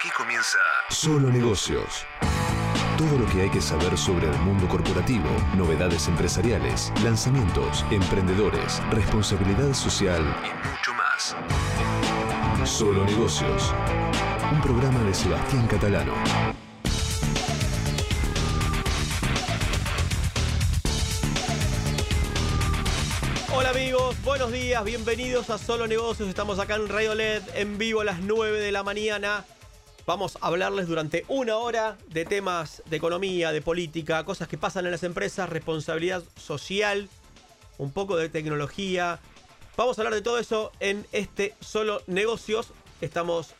Aquí comienza Solo Negocios. Todo lo que hay que saber sobre el mundo corporativo, novedades empresariales, lanzamientos, emprendedores, responsabilidad social y mucho más. Solo Negocios. Un programa de Sebastián Catalano. Hola amigos, buenos días, bienvenidos a Solo Negocios. Estamos acá en Radio LED en vivo a las 9 de la mañana. Vamos a hablarles durante una hora de temas de economía, de política, cosas que pasan en las empresas, responsabilidad social, un poco de tecnología. Vamos a hablar de todo eso en este Solo Negocios. Estamos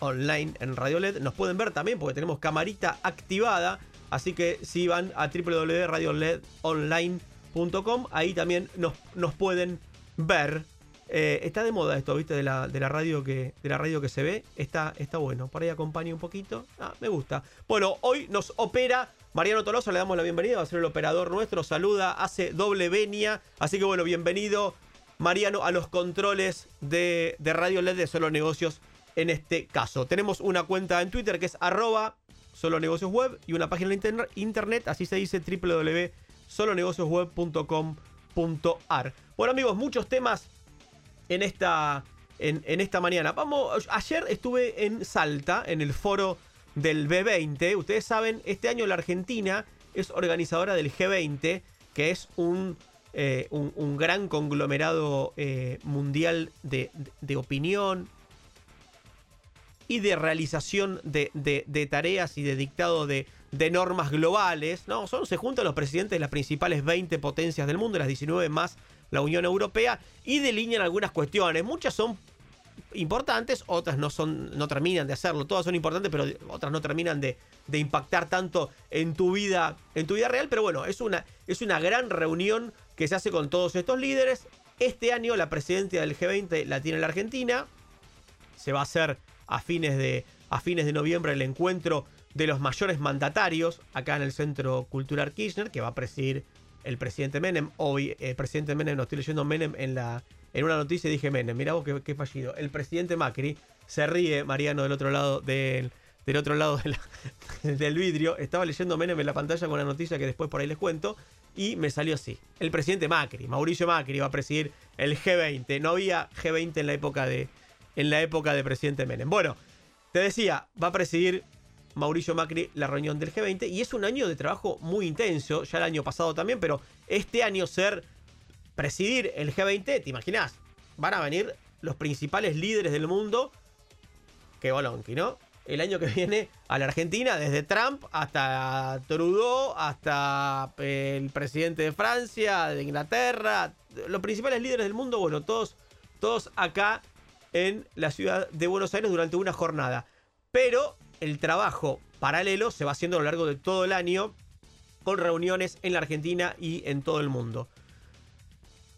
online en Radio LED. Nos pueden ver también porque tenemos camarita activada. Así que si van a www.radioledonline.com, ahí también nos, nos pueden ver. Eh, está de moda esto, ¿viste? De la, de la, radio, que, de la radio que se ve. Está, está bueno. Por ahí acompaña un poquito. Ah, me gusta. Bueno, hoy nos opera Mariano Toloso. Le damos la bienvenida. Va a ser el operador nuestro. Saluda, hace doble venia. Así que bueno, bienvenido, Mariano, a los controles de, de Radio LED de Solo Negocios en este caso. Tenemos una cuenta en Twitter que es arroba solo negocios web y una página en internet, así se dice www.solonegociosweb.com.ar. Bueno amigos, muchos temas en esta, en, en esta mañana. Vamos, ayer estuve en Salta, en el foro del B20. Ustedes saben, este año la Argentina es organizadora del G20, que es un, eh, un, un, gran conglomerado eh, mundial de, de, de, opinión y de realización de, de tareas y de dictado de, normas globales. ¿no? Son, se juntan los presidentes de las principales 20 potencias del mundo, las 19 más la Unión Europea, y delinean algunas cuestiones. Muchas son importantes, otras no son, no terminan de hacerlo. Todas son importantes, pero otras no terminan de, de, impactar tanto en tu vida, en tu vida real. Pero bueno, es una, es una gran reunión que se hace con todos estos líderes. Este año la presidencia del G20 la tiene la Argentina. Se va a hacer a fines de, a fines de noviembre el encuentro de los mayores mandatarios acá en el Centro Cultural Kirchner, que va a presidir el presidente Menem. Hoy el presidente Menem, no estoy leyendo Menem en la en una noticia dije Menem, mirá vos qué, qué fallido. El presidente Macri se ríe, Mariano, del otro lado del, del otro lado de la, del vidrio. Estaba leyendo Menem en la pantalla con una noticia que después por ahí les cuento. Y me salió así. El presidente Macri, Mauricio Macri, va a presidir el G20. No había G20 en la época de, en la época de presidente Menem. Bueno, te decía, va a presidir Mauricio Macri la reunión del G20 y es un año de trabajo muy intenso, ya el año pasado también, pero este año ser presidir el G20, ¿te imaginas? Van a venir los principales líderes del mundo, que bolonqui, ¿no? El año que viene a la Argentina, desde Trump hasta Trudeau, hasta el presidente de Francia, de Inglaterra, los principales líderes del mundo, bueno, todos, todos acá en la ciudad de Buenos Aires durante una jornada. Pero el trabajo paralelo se va haciendo a lo largo de todo el año con reuniones en la Argentina y en todo el mundo.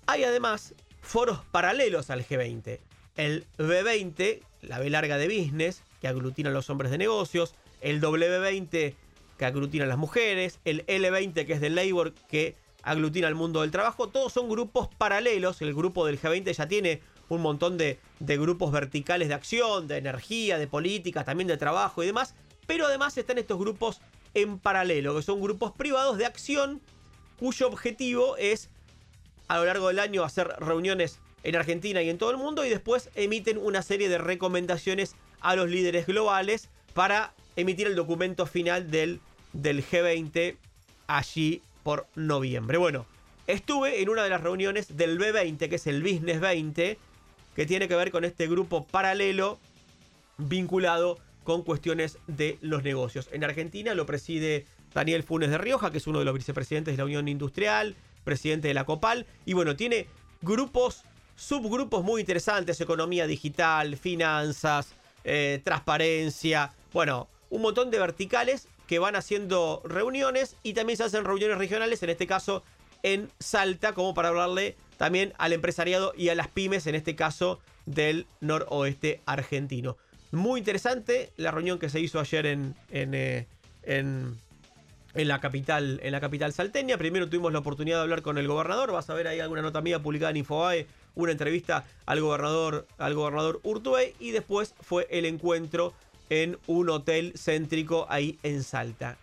Hay además foros paralelos al G20. El B20, la B larga de business, que aglutina a los hombres de negocios. El W20, que aglutina a las mujeres. El L20, que es del labor, que aglutina al mundo del trabajo. Todos son grupos paralelos. El grupo del G20 ya tiene un montón de, de grupos verticales de acción, de energía, de política, también de trabajo y demás. Pero además están estos grupos en paralelo, que son grupos privados de acción cuyo objetivo es a lo largo del año hacer reuniones en Argentina y en todo el mundo y después emiten una serie de recomendaciones a los líderes globales para emitir el documento final del, del G20 allí por noviembre. Bueno, estuve en una de las reuniones del B20, que es el Business 20, que tiene que ver con este grupo paralelo vinculado con cuestiones de los negocios. En Argentina lo preside Daniel Funes de Rioja, que es uno de los vicepresidentes de la Unión Industrial, presidente de la Copal. Y bueno, tiene grupos, subgrupos muy interesantes, economía digital, finanzas, eh, transparencia, bueno, un montón de verticales que van haciendo reuniones y también se hacen reuniones regionales, en este caso en Salta, como para hablarle también al empresariado y a las pymes, en este caso del noroeste argentino. Muy interesante la reunión que se hizo ayer en, eh, en en la capital, en la capital salteña. Primero tuvimos la oportunidad de hablar con el gobernador. Vas a ver ahí alguna nota mía publicada en Infobae, una entrevista al gobernador, al gobernador Urtubey. Y después fue el encuentro en un hotel céntrico ahí en Salta.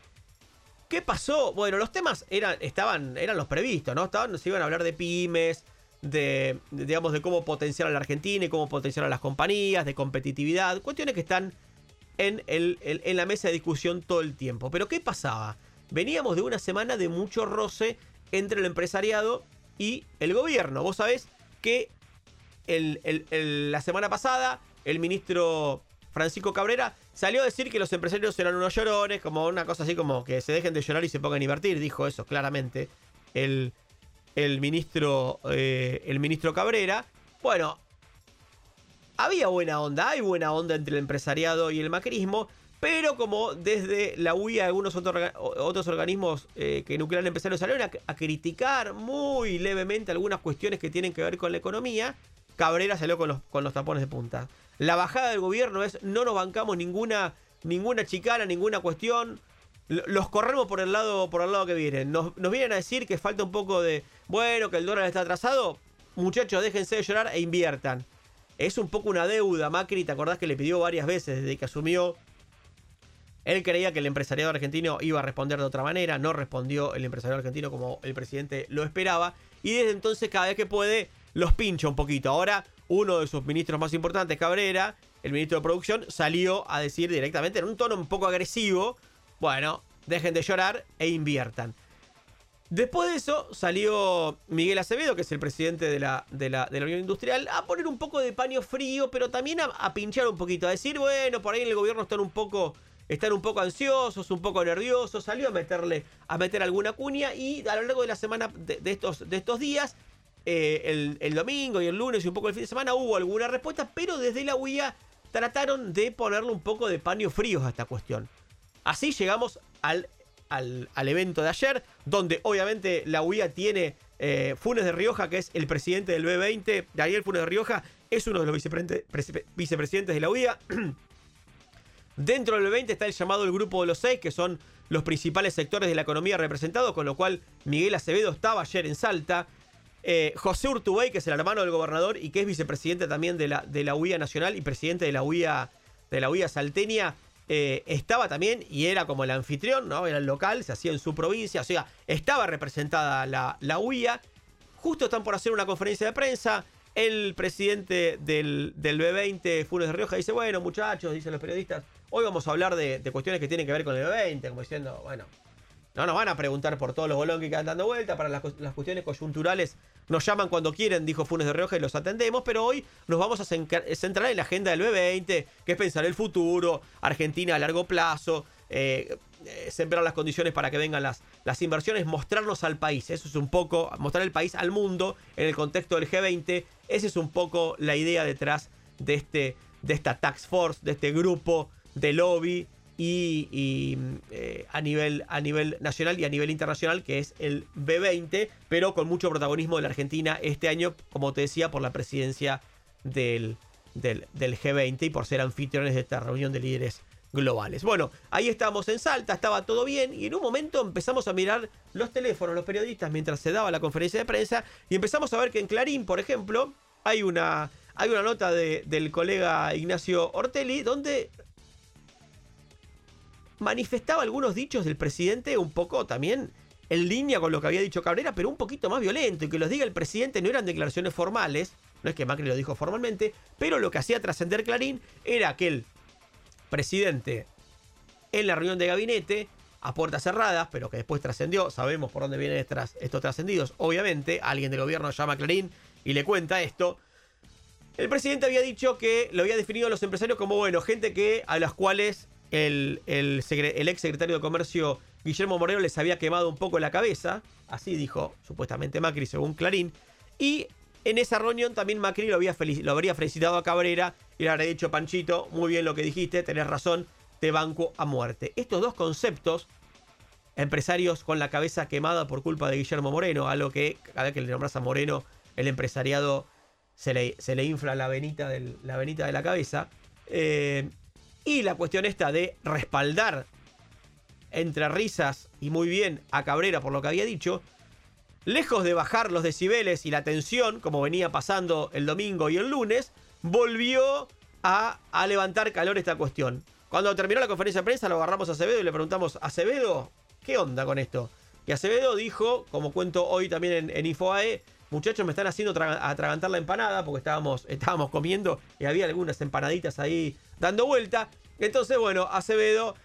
¿Qué pasó? Bueno, los temas eran, estaban, eran los previstos, ¿no? Estaban, se iban a hablar de pymes, de, digamos, de cómo potenciar a la Argentina y cómo potenciar a las compañías, de competitividad, cuestiones que están en, la mesa de discusión todo el tiempo. Pero ¿qué pasaba? Veníamos de una semana de mucho roce entre el empresariado y el gobierno. Vos sabés que la semana pasada el ministro Francisco Cabrera salió a decir que los empresarios eran unos llorones, como una cosa así como que se dejen de llorar y se pongan a invertir. Dijo eso claramente el, el ministro, eh, el ministro Cabrera. Bueno, había buena onda, hay buena onda entre el empresariado y el macrismo, pero como desde la UIA y algunos otros organismos eh, que nuclean empresarios salieron a, criticar muy levemente algunas cuestiones que tienen que ver con la economía, Cabrera salió con los, con los tapones de punta. La bajada del gobierno es no nos bancamos ninguna, ninguna chicana, ninguna cuestión. Los corremos por el lado, por el lado que vienen. Nos, nos vienen a decir que falta un poco de, bueno, que el dólar está atrasado. Muchachos, déjense de llorar e inviertan. Es un poco una deuda, Macri, ¿te acordás que le pidió varias veces desde que asumió? Él creía que el empresariado argentino iba a responder de otra manera, no respondió el empresariado argentino como el presidente lo esperaba, y desde entonces cada vez que puede los pincha un poquito. Ahora uno de sus ministros más importantes, Cabrera, el ministro de Producción, salió a decir directamente en un tono un poco agresivo, bueno, dejen de llorar e inviertan. Después de eso salió Miguel Acevedo, que es el presidente de la, de la, Unión Industrial, a poner un poco de paño frío, pero también a, pinchar un poquito, a decir, bueno, por ahí en el gobierno están un poco, están un poco ansiosos, un poco nerviosos, salió a meterle, a meter alguna cuña y a lo largo de la semana de, estos, de estos días eh, el, domingo y el lunes y un poco el fin de semana hubo alguna respuesta, pero desde la UIA trataron de ponerle un poco de paño fríos a esta cuestión. Así llegamos al, al, evento de ayer, donde obviamente la UIA tiene eh, Funes de Rioja, que es el presidente del B20, Daniel Funes de Rioja, es uno de los vicepresidentes de la UIA. Dentro del B20 está el llamado el Grupo de los Seis, que son los principales sectores de la economía representados, con lo cual Miguel Acevedo estaba ayer en Salta. Eh, José Urtubey, que es el hermano del gobernador y que es vicepresidente también de la, de UIA Nacional y presidente de la UIA, de la Salteña, eh, estaba también y era como el anfitrión, ¿no? Era el local, se hacía en su provincia, o sea, estaba representada la, la UIA. Justo están por hacer una conferencia de prensa. El presidente del, del B20, Funes de Rioja, dice: Bueno, muchachos, dicen los periodistas, hoy vamos a hablar de, de cuestiones que tienen que ver con el B20, como diciendo, bueno, no nos van a preguntar por todos los bolones que quedan dando vuelta. Para las, cuestiones coyunturales nos llaman cuando quieren, dijo Funes de Rioja, y los atendemos. Pero hoy nos vamos a centrar en la agenda del B20, que es pensar el futuro, Argentina a largo plazo, eh, eh, sembrar las condiciones para que vengan las, las inversiones, mostrarnos al país. Eso es un poco, mostrar el país al mundo en el contexto del G20. Esa es un poco la idea detrás de, este, de esta tax force, de este grupo de lobby y, eh, a, nivel, a nivel nacional y a nivel internacional, que es el B20, pero con mucho protagonismo de la Argentina este año, como te decía, por la presidencia del, del, G20 y por ser anfitriones de esta reunión de líderes globales. Bueno, ahí estábamos en Salta, estaba todo bien y en un momento empezamos a mirar los teléfonos, los periodistas, mientras se daba la conferencia de prensa y empezamos a ver que en Clarín, por ejemplo, hay una, hay una nota del colega Ignacio Ortelli donde manifestaba algunos dichos del presidente un poco también en línea con lo que había dicho Cabrera, pero un poquito más violento. Y que los diga el presidente no eran declaraciones formales, no es que Macri lo dijo formalmente, pero lo que hacía trascender Clarín era que el presidente en la reunión de gabinete, a puertas cerradas, pero que después trascendió, sabemos por dónde vienen estos trascendidos, obviamente, alguien del gobierno llama a Clarín y le cuenta esto. El presidente había dicho que lo había definido a los empresarios como, bueno, gente que a las cuales el, ex secretario de Comercio Guillermo Moreno les había quemado un poco la cabeza, así dijo supuestamente Macri según Clarín, y en esa reunión también Macri lo, había lo habría felicitado a Cabrera y le habría dicho, Panchito, muy bien lo que dijiste, tenés razón, te banco a muerte. Estos dos conceptos, empresarios con la cabeza quemada por culpa de Guillermo Moreno, algo que cada vez que le nombras a Moreno, el empresariado se le, infla la venita, la venita de la cabeza, eh, y la cuestión esta de respaldar entre risas y muy bien a Cabrera por lo que había dicho, lejos de bajar los decibeles y la tensión, como venía pasando el domingo y el lunes, volvió a, levantar calor esta cuestión. Cuando terminó la conferencia de prensa, lo agarramos a Acevedo y le preguntamos, Acevedo, ¿qué onda con esto? Y Acevedo dijo, como cuento hoy también en, en Infoae, muchachos me están haciendo atragantar la empanada porque estábamos, estábamos comiendo y había algunas empanaditas ahí dando vuelta. Entonces, bueno, Acevedo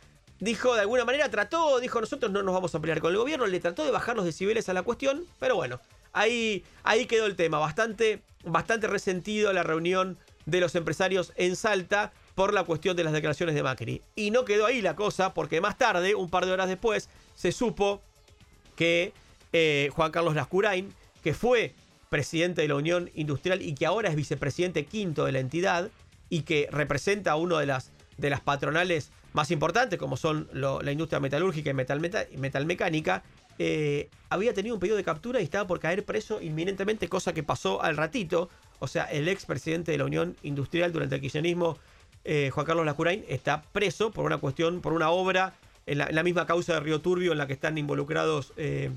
dijo de alguna manera, trató, dijo nosotros no nos vamos a pelear con el gobierno, le trató de bajar los decibeles a la cuestión, pero bueno, ahí, ahí quedó el tema, bastante, bastante resentido la reunión de los empresarios en Salta por la cuestión de las declaraciones de Macri. Y no quedó ahí la cosa, porque más tarde, un par de horas después, se supo que eh, Juan Carlos Lascurain, que fue presidente de la Unión Industrial y que ahora es vicepresidente quinto de la entidad y que representa a uno de las, de las patronales más importantes, como son la industria metalúrgica y metal, metalmecánica, eh, había tenido un pedido de captura y estaba por caer preso inminentemente, cosa que pasó al ratito. O sea, el ex presidente de la Unión Industrial durante el kirchnerismo, eh, Juan Carlos Lacurain, está preso por una cuestión, por una obra en la, misma causa de Río Turbio en la que están involucrados eh,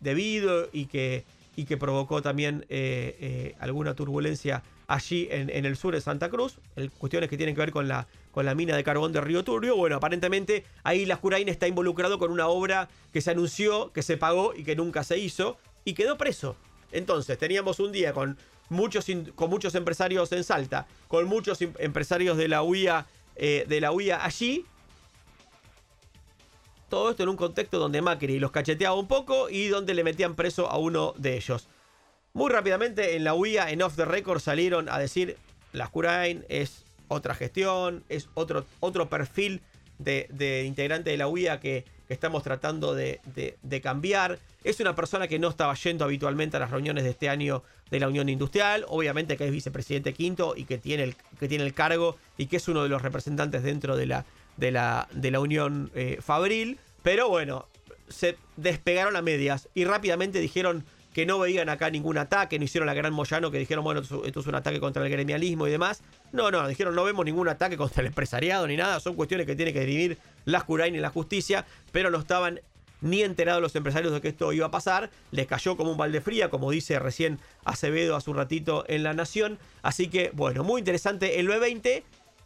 debido y que, y que provocó también alguna turbulencia allí en, el sur de Santa Cruz. cuestiones que tienen que ver con la, con la mina de carbón de Río Turbio. Bueno, aparentemente ahí la Jurain está involucrado con una obra que se anunció, que se pagó y que nunca se hizo. Y quedó preso. Entonces, teníamos un día con muchos, con muchos empresarios en Salta, con muchos empresarios de la UIA, eh, de la UIA allí. Todo esto en un contexto donde Macri los cacheteaba un poco y donde le metían preso a uno de ellos. Muy rápidamente en la UIA, en Off the Record, salieron a decir, la Curain es otra gestión, es otro, otro perfil de, integrante de la UIA que, estamos tratando de, cambiar. Es una persona que no estaba yendo habitualmente a las reuniones de este año de la Unión Industrial, obviamente que es vicepresidente quinto y que tiene el, que tiene el cargo y que es uno de los representantes dentro de la, de la, de la Unión eh, Fabril, pero bueno, se despegaron a medias y rápidamente dijeron que no veían acá ningún ataque, no hicieron la gran Moyano que dijeron, bueno, esto es un ataque contra el gremialismo y demás. No, no, dijeron, no vemos ningún ataque contra el empresariado ni nada, son cuestiones que tiene que dirimir las Curain y la justicia, pero no estaban ni enterados los empresarios de que esto iba a pasar, les cayó como un balde fría, como dice recién Acevedo hace un ratito en La Nación, así que bueno, muy interesante el B20,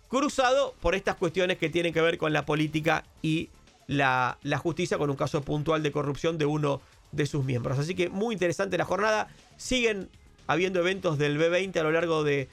cruzado por estas cuestiones que tienen que ver con la política y la, la justicia, con un caso puntual de corrupción de uno de sus miembros. Así que muy interesante la jornada. Siguen habiendo eventos del B20 a lo largo de,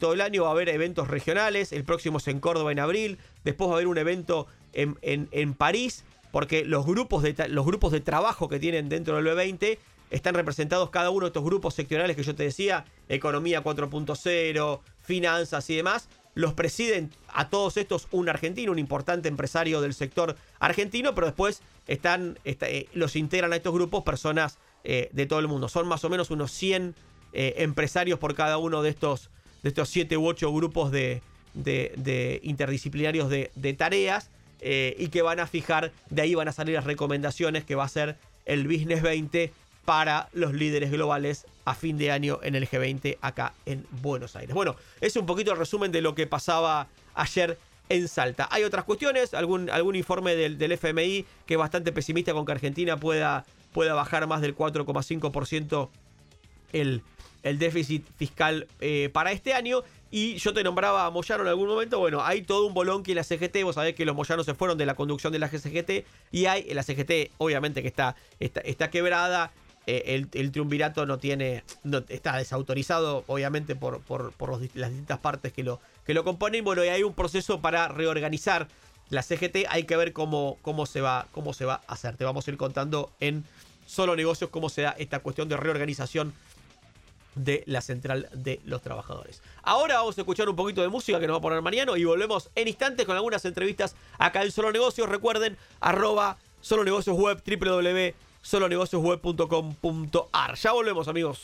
todo el año. Va a haber eventos regionales. El próximo es en Córdoba en abril. Después va a haber un evento en, en, París. Porque los grupos, de, los grupos de trabajo que tienen dentro del B20 están representados cada uno de estos grupos sectoriales que yo te decía. Economía 4.0, finanzas y demás los presiden a todos estos un argentino, un importante empresario del sector argentino, pero después están, eh, los integran a estos grupos personas eh, de todo el mundo. Son más o menos unos 100 eh, empresarios por cada uno de estos, de estos 7 u 8 grupos de, de, interdisciplinarios de, de tareas y que van a fijar, de ahí van a salir las recomendaciones que va a ser el Business 20 para los líderes globales a fin de año en el G20 acá en Buenos Aires. Bueno, es un poquito el resumen de lo que pasaba ayer en Salta. Hay otras cuestiones, algún, algún informe del, FMI que es bastante pesimista con que Argentina pueda, pueda bajar más del 4,5% el, el déficit fiscal eh, para este año. Y yo te nombraba a Moyano en algún momento. Bueno, hay todo un bolón que la CGT. Vos sabés que los Moyanos se fueron de la conducción de la CGT. Y hay, la CGT, obviamente, que está, está quebrada. Eh, el, triunvirato no tiene. está desautorizado, obviamente, por, por, las distintas partes que lo, que lo componen. Bueno, y hay un proceso para reorganizar la CGT. Hay que ver cómo, cómo, se va, cómo se va a hacer. Te vamos a ir contando en solo negocios cómo se da esta cuestión de reorganización de la central de los trabajadores. Ahora vamos a escuchar un poquito de música que nos va a poner Mariano y volvemos en instantes con algunas entrevistas acá en Solo Negocios. Recuerden, arroba Solo Negocios www solonegociosweb.com.ar. Ya volvemos, amigos.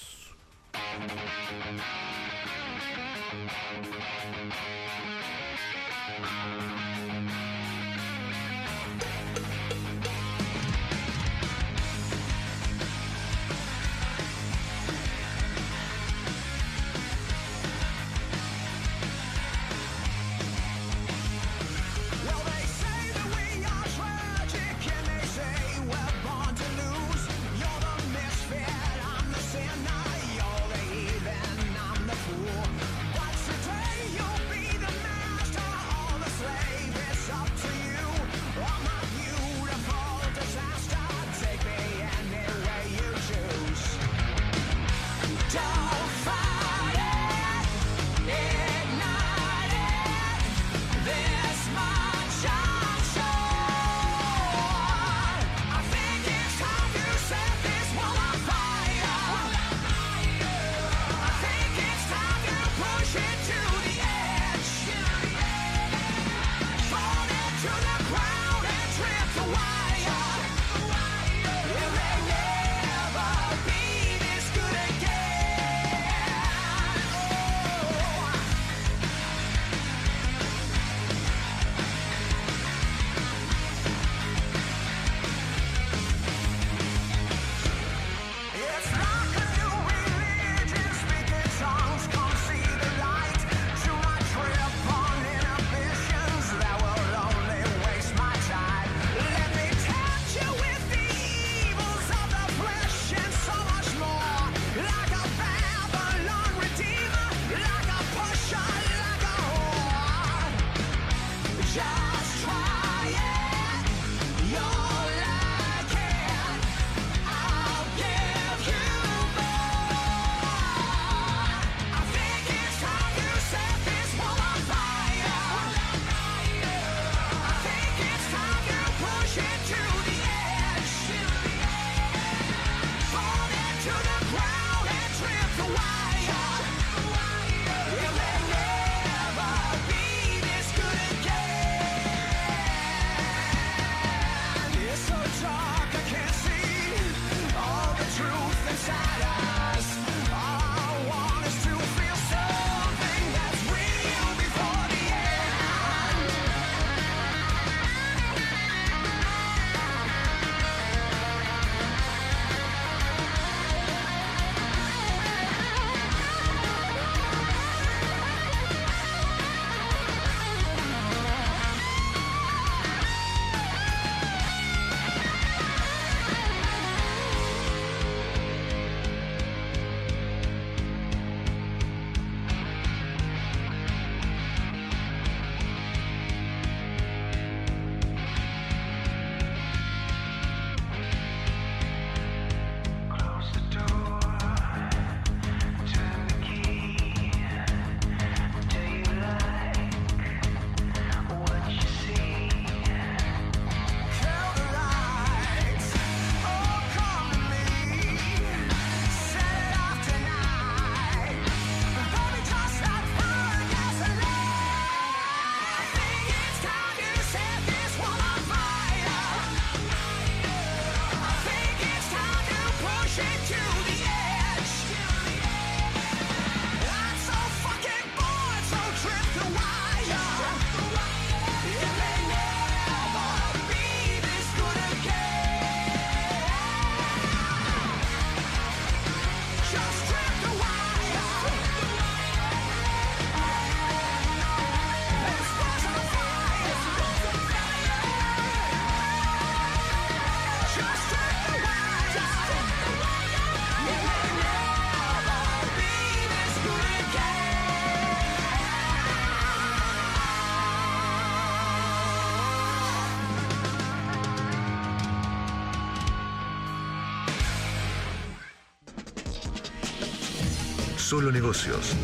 Solo Negocios.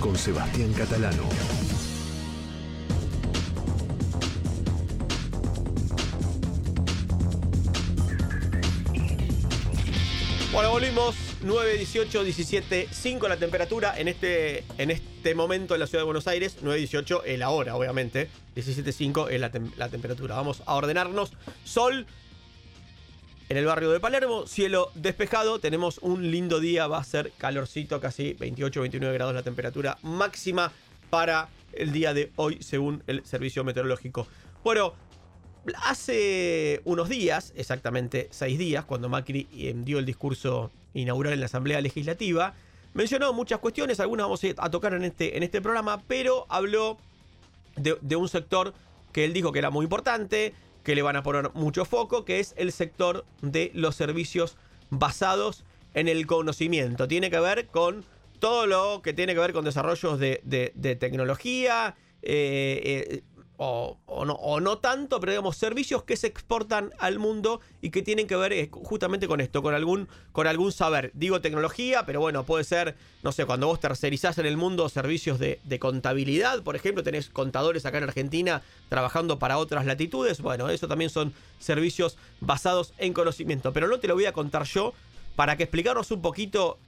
Con Sebastián Catalano. Bueno, volvimos. 9, 18, 17, 5 la temperatura en este, en este momento en la ciudad de Buenos Aires. 9, 18 el ahora, obviamente. 17, 5 es la, tem- la temperatura. Vamos a ordenarnos. Sol en el barrio de Palermo, cielo despejado. Tenemos un lindo día, va a ser calorcito, casi 28, 29 grados la temperatura máxima para el día de hoy, según el servicio meteorológico. Bueno, Hace unos días, exactamente seis días, cuando Macri eh, dio el discurso inaugural en la Asamblea Legislativa, mencionó muchas cuestiones, algunas vamos a tocar en este, en este programa, pero habló de un sector que él dijo que era muy importante, que le van a poner mucho foco, que es el sector de los servicios basados en el conocimiento. Tiene que ver con todo lo que tiene que ver con desarrollos de, de- tecnología, eh, eh, o, no, o no tanto, pero digamos, servicios que se exportan al mundo y que tienen que ver eh, justamente con esto, con algún, con algún saber. Digo tecnología, pero bueno, puede ser, no sé, cuando vos tercerizás en el mundo servicios de, de contabilidad, por ejemplo, tenés contadores acá en Argentina trabajando para otras latitudes, bueno, eso también son servicios basados en conocimiento. Pero no te lo voy a contar yo para que explicarnos un poquito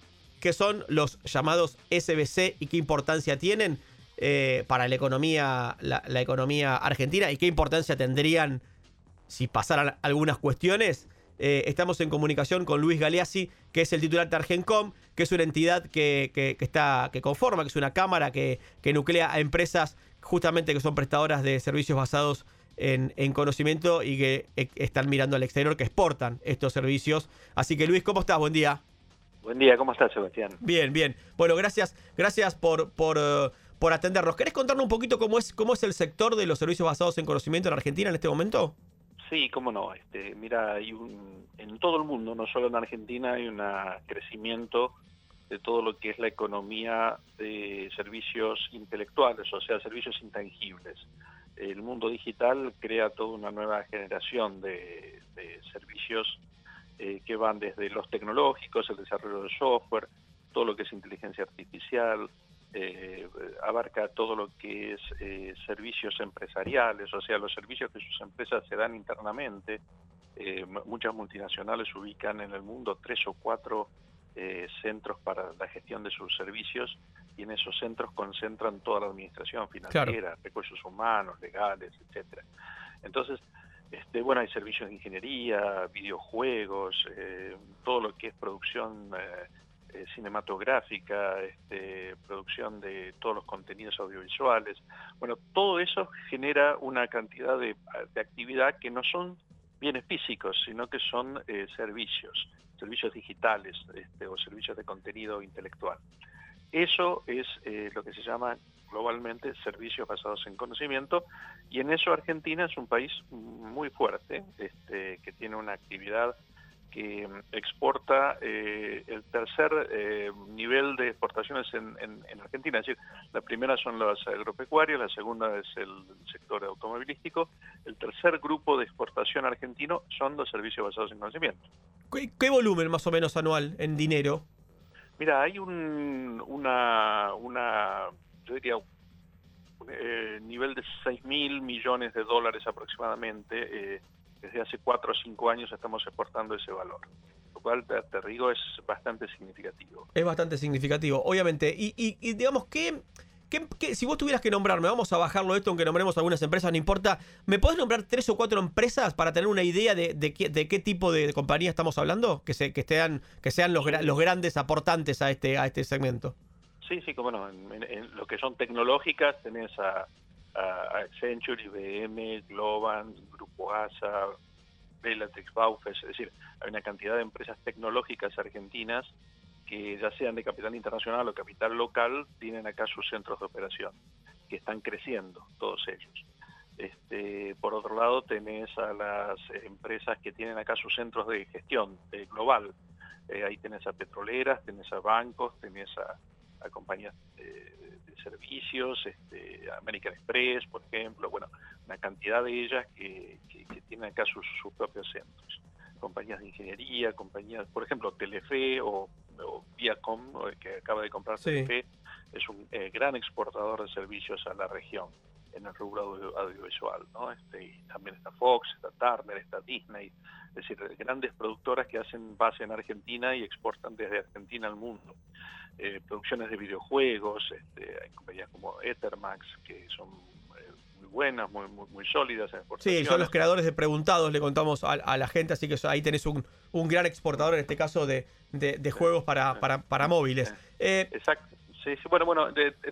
qué son los llamados SBC y qué importancia tienen eh, para la economía, la, la economía argentina y qué importancia tendrían si pasaran algunas cuestiones. Eh, estamos en comunicación con Luis Galeazzi, que es el titular de Argencom, que es una entidad que, que- que está, que conforma, que es una cámara que, que nuclea a empresas justamente que son prestadoras de servicios basados en, en conocimiento y que eh, están mirando al exterior, que exportan estos servicios. Así que Luis, ¿cómo estás? Buen día. Buen día, ¿cómo estás, Sebastián? Bien, bien. Bueno, gracias, gracias por, por, por atendernos. ¿Querés contarnos un poquito cómo es, cómo es el sector de los servicios basados en conocimiento en Argentina en este momento? Sí, cómo no. Este, mira, hay un, en todo el mundo, no solo en Argentina, hay un crecimiento de todo lo que es la economía de servicios intelectuales, o sea, servicios intangibles. El mundo digital crea toda una nueva generación de, servicios eh, que van desde los tecnológicos, el desarrollo de software, todo lo que es inteligencia artificial, eh, abarca todo lo que es eh, servicios empresariales, o sea, los servicios que sus empresas se dan internamente. Eh, muchas multinacionales ubican en el mundo tres o cuatro centros para la gestión de sus servicios y en esos centros concentran toda la administración financiera, recursos humanos, legales, etcétera. Entonces, este, bueno, hay servicios de ingeniería, videojuegos, todo lo que es producción eh, cinematográfica, este, producción de todos los contenidos audiovisuales. Bueno, todo eso genera una cantidad de, de actividad que no son bienes físicos, sino que son eh, servicios, servicios digitales este, o servicios de contenido intelectual. Eso es eh, lo que se llama globalmente servicios basados en conocimiento y en eso Argentina es un país muy fuerte, este, que tiene una actividad que exporta eh, el tercer eh, nivel de exportaciones en, en, en, Argentina. Es decir, la primera son las agropecuarias, la segunda es el sector automovilístico, el tercer grupo de exportación argentino son los servicios basados en conocimiento. ¿Qué, qué volumen más o menos anual en dinero? Mira, hay un una, una yo diría, eh, nivel de 6 mil millones de dólares aproximadamente. Desde hace 4 o 5 años estamos exportando ese valor. Lo cual, te, te digo, es bastante significativo. Es bastante significativo, obviamente. Y, y, y digamos, ¿qué, qué, qué, si vos tuvieras que nombrarme, vamos a bajarlo esto, aunque nombremos algunas empresas, no importa, ¿me podés nombrar tres o cuatro empresas para tener una idea de, de, qué, de qué tipo de compañía estamos hablando? Que, se, que, sean, que sean los, los grandes aportantes a este, a este segmento. Sí, sí, como no. En, en, en, lo que son tecnológicas tenés a, a Accenture, IBM, Globant, Grupo ASA, Bellatrix, Baufes, es decir, hay una cantidad de empresas tecnológicas argentinas que ya sean de capital internacional o capital local, tienen acá sus centros de operación, que están creciendo, todos ellos. Este, por otro lado, tenés a las empresas que tienen acá sus centros de gestión global. Eh, ahí tenés a petroleras, tenés a bancos, tenés a, a compañías eh, de servicios, este, American Express, por ejemplo, bueno, una cantidad de ellas que, que, que tienen acá sus, sus, propios centros. Compañías de ingeniería, compañías, por ejemplo, Telefe o o Viacom, que acaba de comprar TDP, es un gran exportador de servicios a la región en el rubro audiovisual, ¿no? Este, y también está Fox, está Turner, está Disney, es decir, grandes productoras que hacen base en Argentina y exportan desde Argentina al mundo. Eh, producciones de videojuegos, este, hay compañías como Ethermax, que son eh, muy buenas, muy, muy, sólidas en Sí, son los creadores de Preguntados, le contamos a, la gente, así que ahí tenés un, un gran exportador, en este caso, de, de, juegos para, para, para móviles. Eh, Exacto. Sí, sí, bueno, bueno,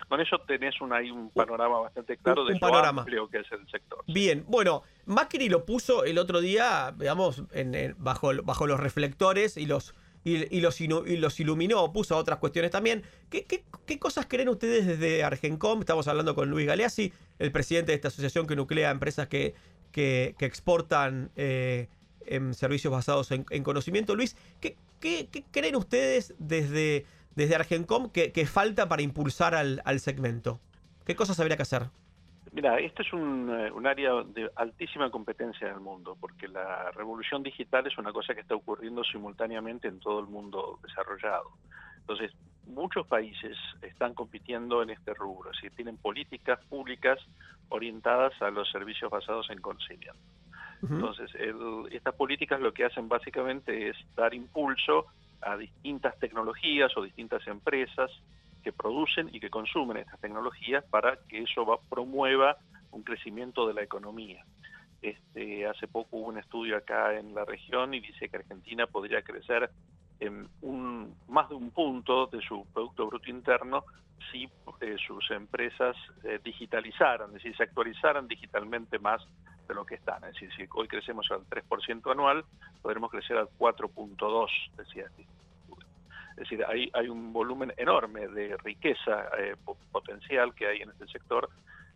con eso tenés un, ahí un panorama bastante claro de un panorama. amplio que es el sector. Bien, bueno, Macri lo puso el otro día, digamos, en, bajo, bajo los reflectores y los y, los, y los iluminó, puso otras cuestiones también. ¿Qué, qué, cosas creen ustedes desde Argencom? Estamos hablando con Luis Galeazzi, el presidente de esta asociación que nuclea empresas que, que, exportan eh, en servicios basados en, conocimiento. Luis, ¿qué, ¿qué, creen ustedes desde, desde Argencom que, falta para impulsar al, al segmento? ¿Qué cosas habría que hacer? Mira, este es un, eh, un, área de altísima competencia en el mundo, porque la revolución digital es una cosa que está ocurriendo simultáneamente en todo el mundo desarrollado. Entonces, muchos países están compitiendo en este rubro, es decir, tienen políticas públicas orientadas a los servicios basados en conocimiento. Entonces, estas políticas lo que hacen básicamente es dar impulso a distintas tecnologías o distintas empresas que producen y que consumen estas tecnologías para que eso va, promueva un crecimiento de la economía. Este, hace poco hubo un estudio acá en la región y dice que Argentina podría crecer más de un punto de su Producto Bruto Interno si eh, sus empresas eh, digitalizaran, es decir, se actualizaran digitalmente más de lo que están. Es decir, si hoy crecemos al 3% anual, podremos crecer al 4.2, decía es decir, hay, hay un volumen enorme de riqueza eh, potencial que hay en este sector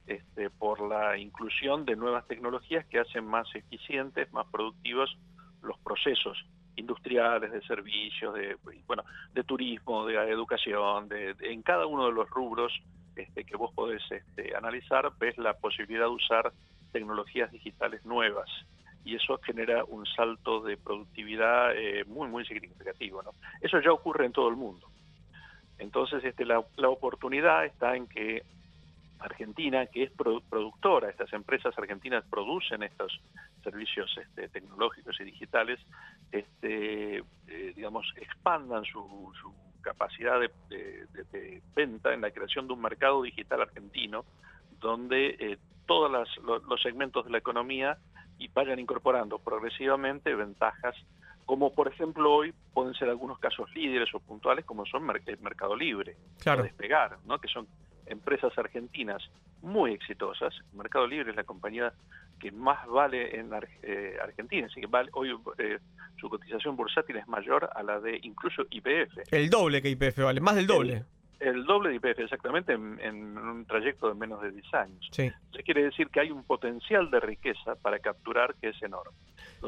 este, por la inclusión de nuevas tecnologías que hacen más eficientes, más productivos los procesos industriales, de servicios, de bueno, de turismo, de educación, en cada uno de los rubros este, que vos podés este, analizar, ves la posibilidad de usar tecnologías digitales nuevas y eso genera un salto de productividad eh, muy, muy significativo. Eso ya ocurre en todo el mundo. Entonces, este, la, oportunidad está en que Argentina, que es productora, estas empresas argentinas producen estos servicios este, tecnológicos y digitales, este, eh, digamos, expandan su, capacidad de, venta en la creación de un mercado digital argentino, donde eh, todos los segmentos de la economía y vayan incorporando progresivamente ventajas como por ejemplo hoy pueden ser algunos casos líderes o puntuales como son el Mercado Libre claro. o Despegar, ¿no? que son empresas argentinas muy exitosas. Mercado Libre es la compañía que más vale en eh, Argentina, así que vale, hoy eh, su cotización bursátil es mayor a la de incluso IPF. El doble que IPF vale, más del doble. El doble de IPF, exactamente, en, un trayecto de menos de 10 años. Sí. Eso quiere decir que hay un potencial de riqueza para capturar que es enorme.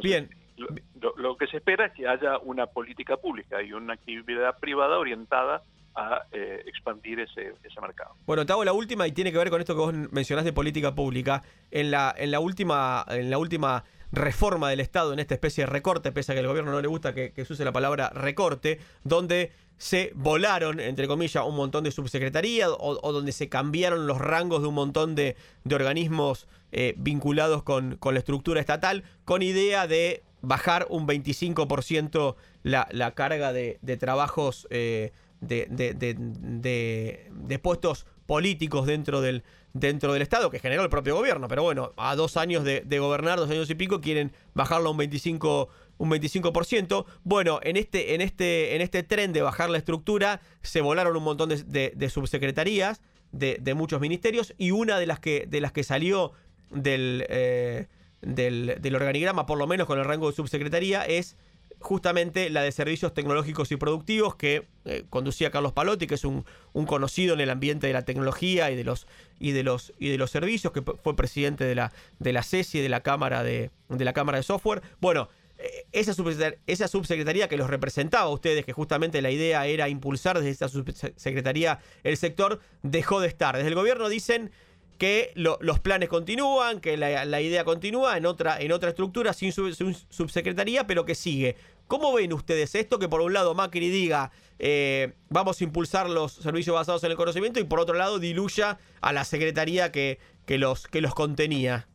Bien. Lo, que se espera es que haya una política pública y una actividad privada orientada a eh, expandir ese, ese mercado. Bueno, te hago la última y tiene que ver con esto que vos mencionás de política pública. En la, en la última, en la última reforma del Estado, en esta especie de recorte, pese a que al gobierno no le gusta que, se use la palabra recorte, donde se volaron, entre comillas, un montón de subsecretarías o, donde se cambiaron los rangos de un montón de, organismos eh, vinculados con, la estructura estatal, con idea de bajar un 25% la, la carga de, trabajos, eh, de, de, puestos políticos dentro del, dentro del Estado, que generó el propio gobierno. Pero bueno, a dos años de, gobernar, dos años y pico, quieren bajarlo un 25%. Un 25%. Bueno, en este, en, este, en este tren de bajar la estructura se volaron un montón de, subsecretarías de, muchos ministerios y una de las que, de las que salió del, eh, del, del organigrama, por lo menos con el rango de subsecretaría, es justamente la de servicios tecnológicos y productivos que eh, conducía Carlos Palotti, que es un, conocido en el ambiente de la tecnología y de los y de los y de los servicios, que fue presidente de la de la CESI de la Cámara de, de la Cámara de Software. Bueno, eh, esa, subsecretaría, esa subsecretaría que los representaba a ustedes, que justamente la idea era impulsar desde esa subsecretaría el sector, dejó de estar. Desde el gobierno dicen que los planes continúan, que la, idea continúa en otra, en otra estructura sin, subsecretaría, pero que sigue. ¿Cómo ven ustedes esto que por un lado Macri diga eh, vamos a impulsar los servicios basados en el conocimiento y por otro lado diluya a la secretaría que, que, los, que los contenía?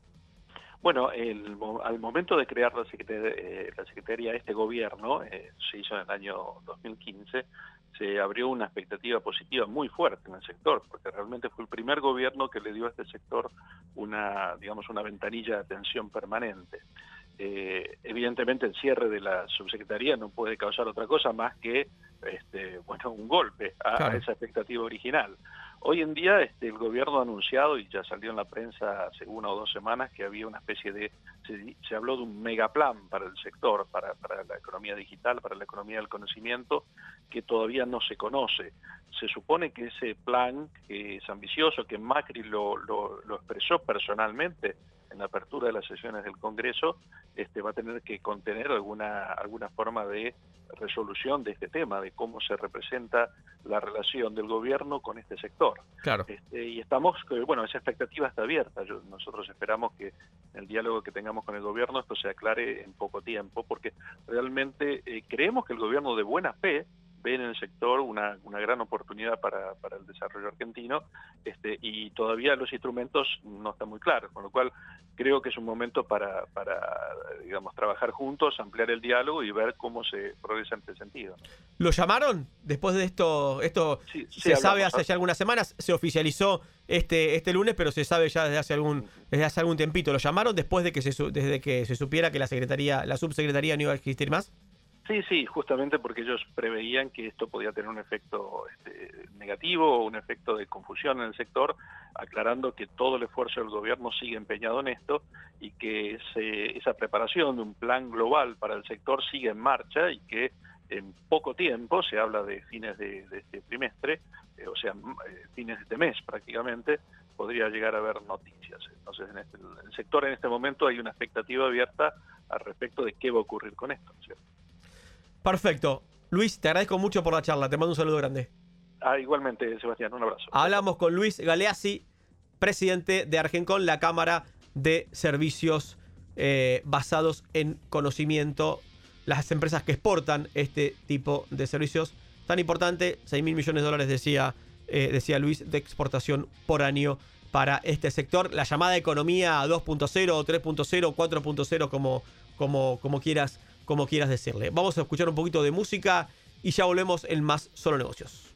Bueno, el, al momento de crear la Secretaría, eh, secretaría de este gobierno, eh, se hizo en el año 2015, se abrió una expectativa positiva muy fuerte en el sector, porque realmente fue el primer gobierno que le dio a este sector una, digamos, una ventanilla de atención permanente. Eh, evidentemente el cierre de la subsecretaría no puede causar otra cosa más que este, bueno, un golpe a, esa expectativa original. Hoy en día este, el gobierno ha anunciado, y ya salió en la prensa hace una o dos semanas, que había una especie de, se, habló de un megaplan para el sector, para, para, la economía digital, para la economía del conocimiento, que todavía no se conoce. Se supone que ese plan, que es ambicioso, que Macri lo, lo, lo expresó personalmente en la apertura de las sesiones del Congreso, este, va a tener que contener alguna, alguna forma de resolución de este tema, de cómo se representa la relación del gobierno con este sector. Claro. Este, y estamos, eh, bueno, esa expectativa está abierta. nosotros esperamos que en el diálogo que tengamos con el gobierno esto se aclare en poco tiempo, porque realmente eh, creemos que el gobierno de buena fe ve en el sector una, una gran oportunidad para, para, el desarrollo argentino este, y todavía los instrumentos no están muy claros, con lo cual creo que es un momento para, para digamos, trabajar juntos, ampliar el diálogo y ver cómo se progresa en este sentido. ¿Lo llamaron después de esto? Esto se sabe hace ya algunas semanas, se oficializó este, este lunes, pero se sabe ya desde hace algún, desde hace algún tempito. ¿Lo llamaron después de que se, desde que se supiera que la secretaría, la subsecretaría no iba a existir más? Sí, sí, justamente porque ellos preveían que esto podía tener un efecto este, negativo o un efecto de confusión en el sector, aclarando que todo el esfuerzo del gobierno sigue empeñado en esto y que esa preparación de un plan global para el sector sigue en marcha y que en poco tiempo, se habla de fines de, este trimestre, eh, o sea, eh, fines de este mes prácticamente, podría llegar a haber noticias. Entonces, en, este, el sector en este momento hay una expectativa abierta al respecto de qué va a ocurrir con esto. Perfecto. Luis, te agradezco mucho por la charla. Te mando un saludo grande. Ah, igualmente, Sebastián, un abrazo. Hablamos con Luis Galeazzi, presidente de Argencon, la Cámara de Servicios eh, basados en conocimiento, las empresas que exportan este tipo de servicios tan importante, 6 mil millones de dólares decía, eh, decía Luis, de exportación por año para este sector. La llamada economía 2.0, 3.0, 4.0, como, como, como quieras como quieras decirle. Vamos a escuchar un poquito de música y ya volvemos en más Solo Negocios.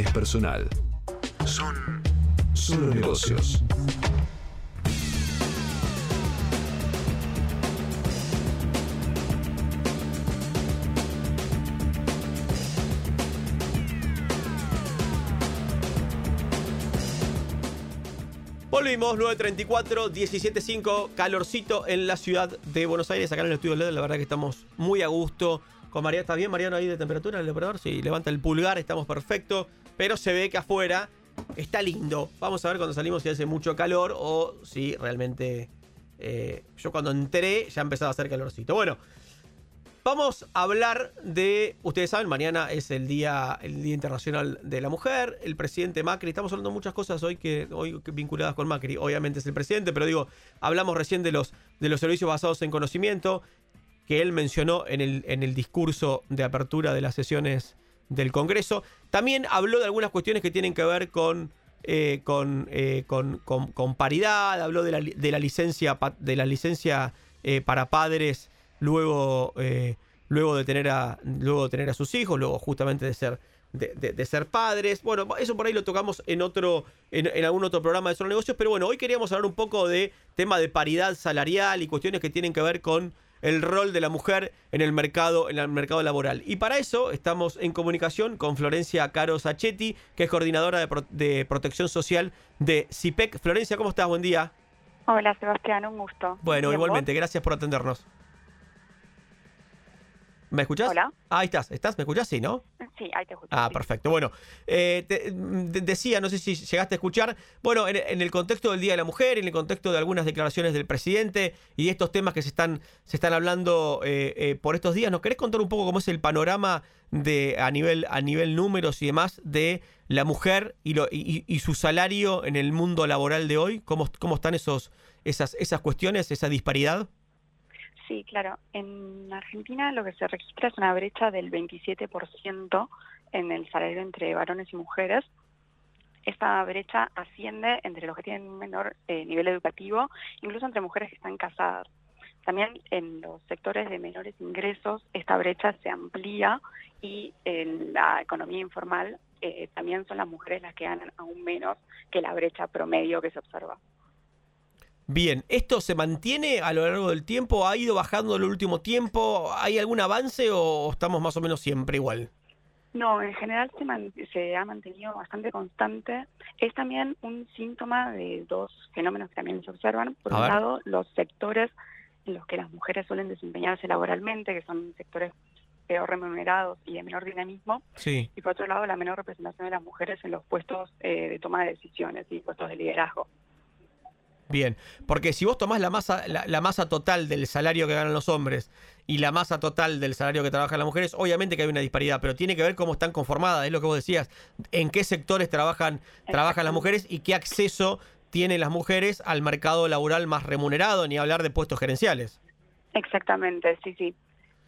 Es personal. Son solo negocios. Volvimos, 9.34, 17.5, calorcito en la ciudad de Buenos Aires, acá en el estudio LED, la verdad que estamos muy a gusto. Con María, ¿está bien Mariano ahí de temperatura el operador? Sí, levanta el pulgar, estamos perfecto, pero se ve que afuera está lindo. Vamos a ver cuando salimos si hace mucho calor o si realmente... eh, yo cuando entré ya empezaba a hacer calorcito. Bueno, Vamos a hablar de, ustedes saben, mañana es el día, el día internacional de la mujer, el presidente Macri, estamos hablando de muchas cosas hoy que hoy vinculadas con Macri, obviamente es el presidente, pero digo, hablamos recién de los de los servicios basados en conocimiento que él mencionó en el en el discurso de apertura de las sesiones del Congreso. También habló de algunas cuestiones que tienen que ver con eh, con, eh, con, paridad, habló de la, de la licencia de la licencia eh, para padres luego, eh, luego, de tener a, luego de tener a sus hijos, luego justamente de ser, de, de- de ser padres. Bueno, eso por ahí lo tocamos en otro, en, en algún otro programa de Solo Negocios, pero bueno, hoy queríamos hablar un poco de tema de paridad salarial y cuestiones que tienen que ver con el rol de la mujer en el mercado, en el mercado laboral. Y para eso estamos en comunicación con Florencia Caro Sachetti, que es coordinadora de, pro- de protección social de CIPEC. Florencia, ¿cómo estás? Buen día. Hola Sebastián, un gusto. Bueno, igualmente, gracias por atendernos. ¿Me escuchás? Hola. Ah, ahí estás, ¿estás? ¿Me escuchás? Sí, ¿no? Sí, ahí te escucho. Ah, sí. perfecto. Bueno, eh, te- de- decía, no sé si llegaste a escuchar, bueno, en, en el contexto del Día de la Mujer, en el contexto de algunas declaraciones del presidente y estos temas que se están, se están hablando eh, eh, por estos días, ¿nos querés contar un poco cómo es el panorama de a nivel, a nivel números y demás de la mujer y, lo, y, y- y su salario en el mundo laboral de hoy? ¿Cómo, cómo están esos, esas, esas cuestiones, esa disparidad? Sí, claro. En Argentina lo que se registra es una brecha del 27% en el salario entre varones y mujeres. Esta brecha asciende entre los que tienen menor eh, nivel educativo, incluso entre mujeres que están casadas. También en los sectores de menores ingresos esta brecha se amplía y en la economía informal eh, también son las mujeres las que ganan aún menos que la brecha promedio que se observa. Bien, ¿esto se mantiene a lo largo del tiempo? ¿Ha ido bajando en el último tiempo? ¿Hay algún avance o estamos más o menos siempre igual? No, en general se, man- se ha mantenido bastante constante. Es también un síntoma de dos fenómenos que también se observan. Por A un ver. lado, los sectores en los que las mujeres suelen desempeñarse laboralmente, que son sectores peor remunerados y de menor dinamismo. Sí. Y por otro lado, la menor representación de las mujeres en los puestos eh, de toma de decisiones y puestos de liderazgo. Bien, porque si vos tomás la masa, la, la masa total del salario que ganan los hombres y la masa total del salario que trabajan las mujeres, obviamente que hay una disparidad, pero tiene que ver cómo están conformadas, es lo que vos decías, en qué sectores trabajan, trabajan las mujeres y qué acceso tienen las mujeres al mercado laboral más remunerado, ni hablar de puestos gerenciales. Exactamente, sí, sí.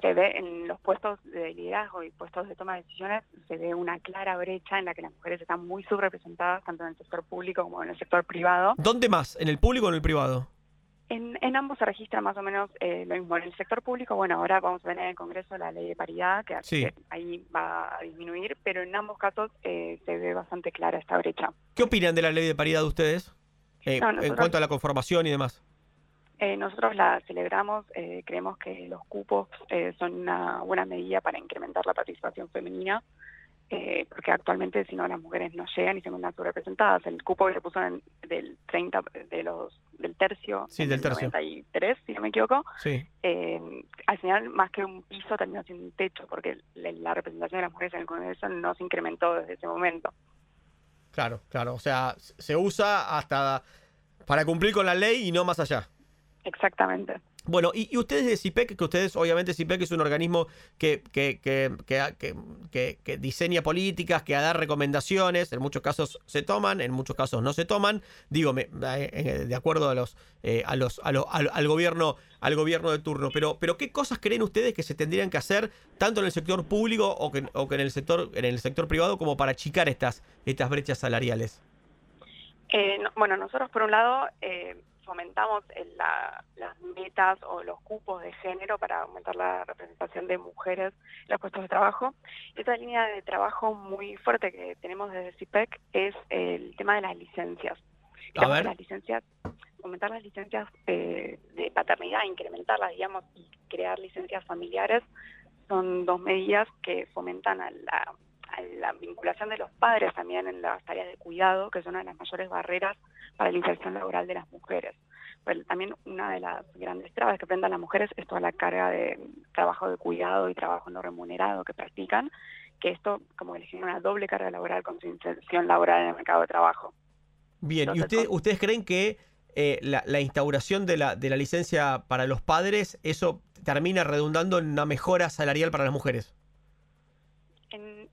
Se ve en los puestos de liderazgo y puestos de toma de decisiones, se ve una clara brecha en la que las mujeres están muy subrepresentadas, tanto en el sector público como en el sector privado. ¿Dónde más? ¿En el público o en el privado? En, en ambos se registra más o menos eh, lo mismo. En el sector público, bueno, ahora vamos a ver en el Congreso la ley de paridad, que, Sí. que ahí va a disminuir, pero en ambos casos eh, se ve bastante clara esta brecha. ¿Qué opinan de la ley de paridad de ustedes? Eh, No, En cuanto a la conformación y demás. Eh, nosotros la celebramos, eh, creemos que los cupos eh, son una buena medida para incrementar la participación femenina, eh, porque actualmente si no las mujeres no llegan y se encuentran subrepresentadas. El cupo que se puso en, del 30 de los del tercio, Sí, del el tercio. 93, si no me equivoco, Sí. eh, al final más que un piso terminó siendo un techo, porque la, la representación de las mujeres en el Congreso no se incrementó desde ese momento. Claro, claro. O sea, se usa hasta para cumplir con la ley y no más allá. Exactamente. Bueno, y, y ustedes de CIPEC, que ustedes, obviamente, CIPEC es un organismo que, que, que, que, que- que- que diseña políticas, que da recomendaciones, en muchos casos se toman, en muchos casos no se toman, digo, me- eh, eh, de acuerdo a los, eh, a los, a lo- al, al gobierno, al gobierno de turno. Pero, pero ¿qué cosas creen ustedes que se tendrían que hacer tanto en el sector público o que, o en el sector, en el sector privado como para achicar estas, estas brechas salariales? Eh, no- bueno, nosotros por un lado eh, fomentamos las metas o los cupos de género para aumentar la representación de mujeres en los puestos de trabajo. Esta línea de trabajo muy fuerte que tenemos desde CIPEC es el tema de las licencias. A ver. Las licencias, aumentar las licencias eh, de paternidad, incrementarlas, digamos, y crear licencias familiares son dos medidas que fomentan a la, a la vinculación de los padres también en las tareas de cuidado, que es una de las mayores barreras para la inserción laboral de las mujeres. Pero también una de las grandes trabas que enfrentan las mujeres es toda la carga de trabajo de cuidado y trabajo no remunerado que practican, que esto como que les genera una doble carga laboral con su inserción laboral en el mercado de trabajo. Bien, ¿y usted, ustedes creen que eh, la, la, instauración de la, de la licencia para los padres, eso termina redundando en una mejora salarial para las mujeres? En,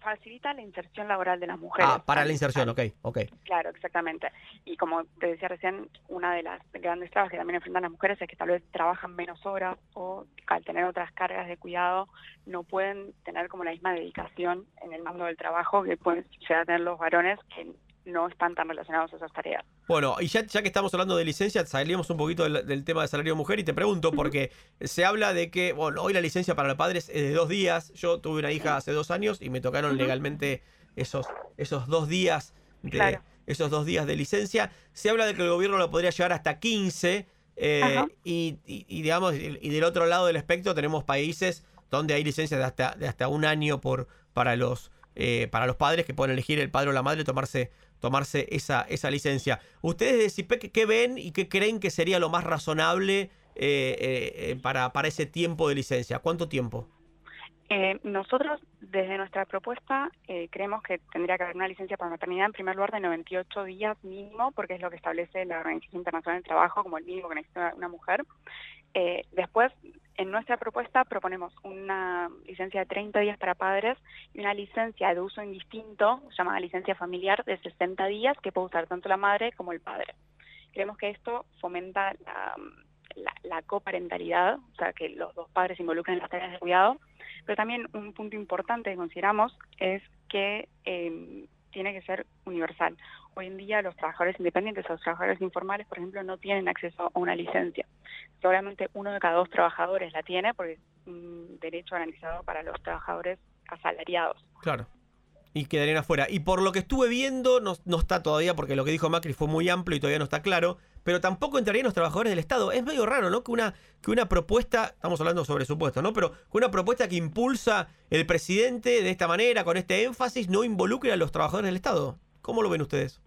facilita la inserción laboral de las mujeres. Ah, para la inserción, ok, ok. Claro, exactamente. Y como te decía recién, una de las grandes trabas que también enfrentan las mujeres es que tal vez trabajan menos horas o al tener otras cargas de cuidado no pueden tener como la misma dedicación en el mundo del trabajo que pueden llegar a tener los varones que no están tan relacionados a esas tareas. Bueno, y ya, ya que estamos hablando de licencia, salimos un poquito del, del, tema de salario mujer y te pregunto, porque se habla de que, bueno, hoy la licencia para los padres es de dos días. Yo tuve una hija hace dos años y me tocaron legalmente esos, esos dos días de claro. esos dos días de licencia. Se habla de que el gobierno lo podría llevar hasta 15. Eh, y, y, y, digamos, y del otro lado del espectro tenemos países donde hay licencias de hasta, de hasta un año por, para los eh, para los padres que pueden elegir el padre o la madre tomarse, tomarse esa, esa licencia. ¿Ustedes de CIPEC qué ven y qué creen que sería lo más razonable eh, eh, para, para ese tiempo de licencia? ¿Cuánto tiempo? Eh, nosotros, desde nuestra propuesta, eh, creemos que tendría que haber una licencia para maternidad en primer lugar de 98 días mínimo, porque es lo que establece la Organización Internacional del Trabajo como el mínimo que necesita una mujer. Eh, después, en nuestra propuesta proponemos una licencia de 30 días para padres y una licencia de uso indistinto, llamada licencia familiar, de 60 días, que puede usar tanto la madre como el padre. Creemos que esto fomenta la, coparentalidad, o sea, que los dos padres se involucren en las tareas de cuidado, pero también un punto importante que consideramos es que eh, tiene que ser universal. Hoy en día los trabajadores independientes o los trabajadores informales, por ejemplo, no tienen acceso a una licencia. Solamente uno de cada dos trabajadores la tiene porque es un derecho garantizado para los trabajadores asalariados. Claro. Y quedarían afuera. Y por lo que estuve viendo, no, no está todavía, porque lo que dijo Macri fue muy amplio y todavía no está claro, pero tampoco entrarían los trabajadores del Estado. Es medio raro, ¿no? Que una, que una propuesta, estamos hablando sobre supuesto, ¿no? Pero que una propuesta que impulsa el presidente de esta manera, con este énfasis, no involucre a los trabajadores del Estado. ¿Cómo lo ven ustedes?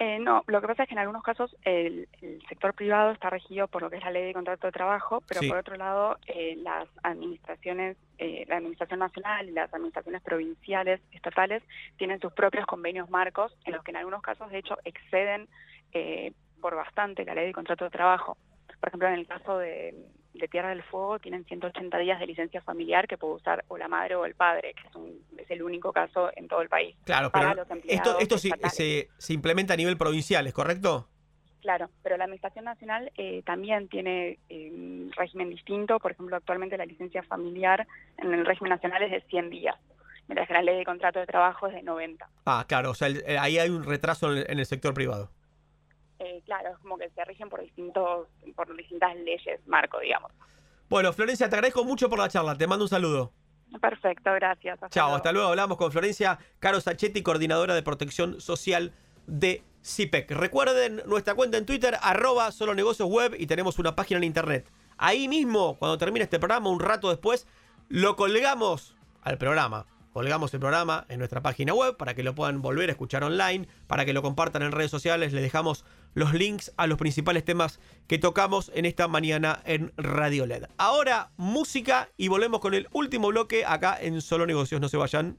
Eh, no, lo que pasa es que en algunos casos el, el, sector privado está regido por lo que es la ley de contrato de trabajo, pero sí. por otro lado eh, las administraciones, eh, la administración nacional y las administraciones provinciales, estatales, tienen sus propios convenios marcos en los que en algunos casos de hecho exceden eh, por bastante la ley de contrato de trabajo. Por ejemplo, en el caso de, de, Tierra del Fuego tienen 180 días de licencia familiar que puede usar o la madre o el padre, que es, un, es el único caso en todo el país. Claro, pero esto, esto sí, se, se, implementa a nivel provincial, ¿es correcto? Claro, pero la Administración Nacional eh, también tiene eh, un régimen distinto. Por ejemplo, actualmente la licencia familiar en el régimen nacional es de 100 días mientras que la ley de contrato de trabajo es de 90. Ah, claro, o sea, el, ahí hay un retraso en el, en el sector privado eh, claro, es como que se rigen por distintos, por distintas leyes, marco, digamos. Bueno, Florencia, te agradezco mucho por la charla, te mando un saludo. Perfecto, gracias. Hasta Chao, luego. hasta luego. Hablamos con Florencia Caro Sachetti, coordinadora de protección social de CIPEC. Recuerden nuestra cuenta en Twitter, arroba solo negocios web y tenemos una página en internet. Ahí mismo, cuando termine este programa, un rato después, lo colgamos al programa colgamos el programa en nuestra página web para que lo puedan volver a escuchar online, para que lo compartan en redes sociales. Les dejamos los links a los principales temas que tocamos en esta mañana en Radio LED. Ahora música y volvemos con el último bloque acá en Solo Negocios. No se vayan.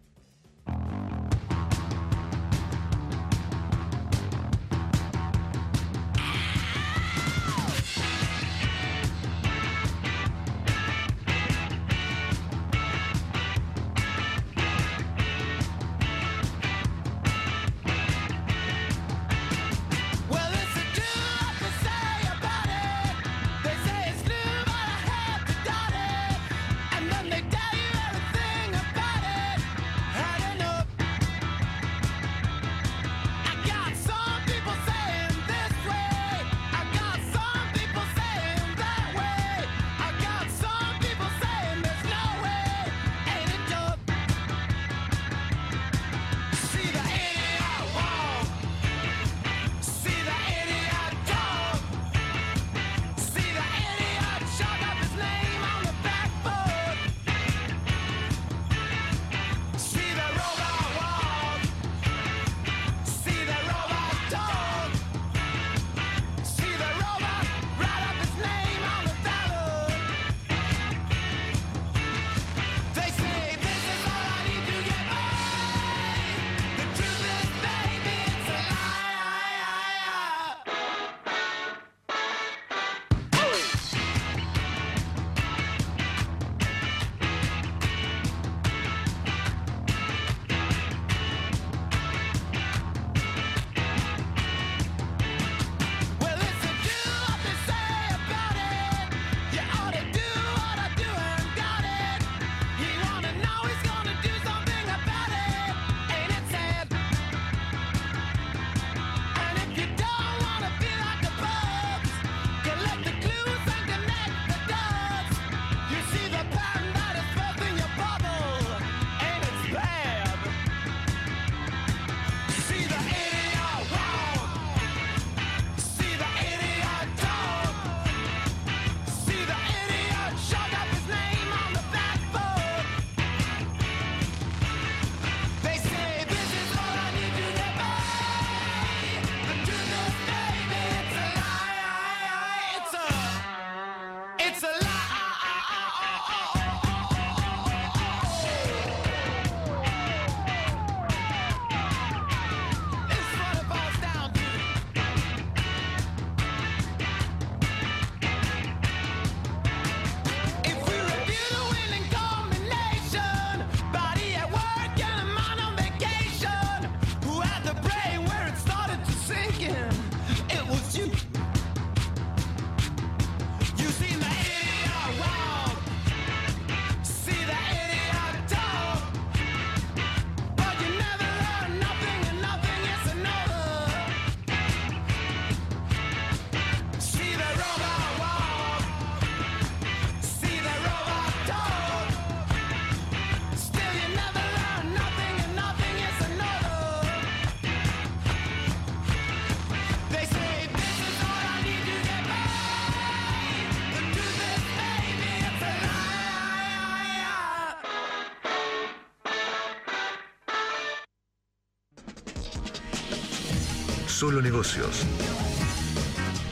Solo Negocios.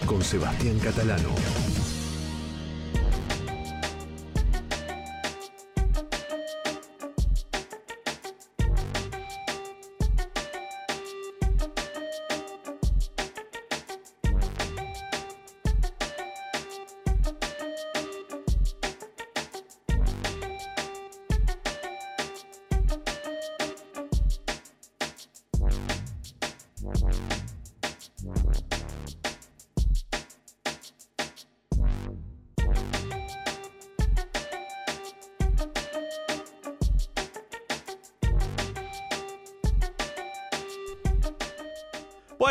Con Sebastián Catalano.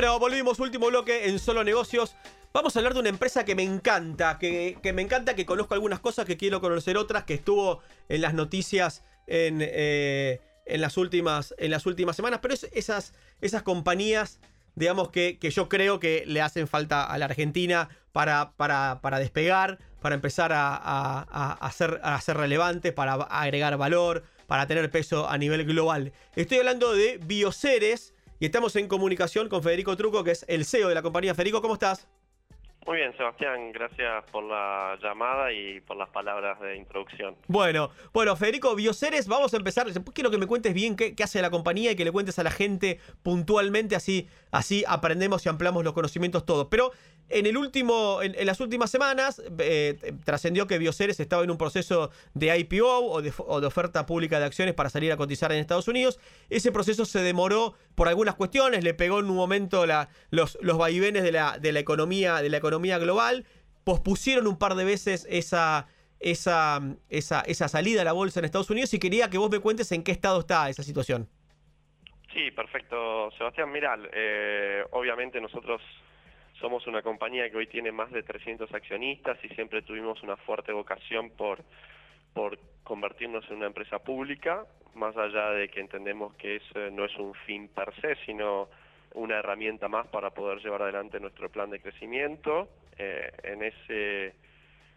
Bueno, volvimos, último bloque en Solo Negocios. Vamos a hablar de una empresa que me encanta, que, que me encanta, que conozco algunas cosas, que quiero conocer otras, que estuvo en las noticias en, eh, en, las, últimas, en las últimas semanas, pero es esas, esas compañías, digamos, que, que yo creo que le hacen falta a la Argentina para, para, para despegar, para empezar a, a, ser, a relevantes, para agregar valor, para tener peso a nivel global. Estoy hablando de Bioceres y estamos en comunicación con Federico Truco, que es el CEO de la compañía. Federico, ¿cómo estás? Muy bien, Sebastián, gracias por la llamada y por las palabras de introducción. Bueno, bueno, Federico, Bioceres, vamos a empezar. quiero que me cuentes bien qué, hace la compañía y que le cuentes a la gente puntualmente, así, así aprendemos y ampliamos los conocimientos todos. Pero en, el último, en, en las últimas semanas eh, trascendió que Bioceres estaba en un proceso de IPO o de, o de, oferta pública de acciones para salir a cotizar en Estados Unidos. Ese proceso se demoró por algunas cuestiones, le pegó en un momento los vaivenes de la, de, la economía, de la economía global, pospusieron un par de veces esa, esa, esa, esa salida a la bolsa en Estados Unidos y quería que vos me cuentes en qué estado está esa situación. Sí, perfecto, Sebastián. Mira, eh, obviamente nosotros somos una compañía que hoy tiene más de 300 accionistas y siempre tuvimos una fuerte vocación por, por convertirnos en una empresa pública, más allá de que entendemos que no es un fin per se, sino una herramienta más para poder llevar adelante nuestro plan de crecimiento. Eh,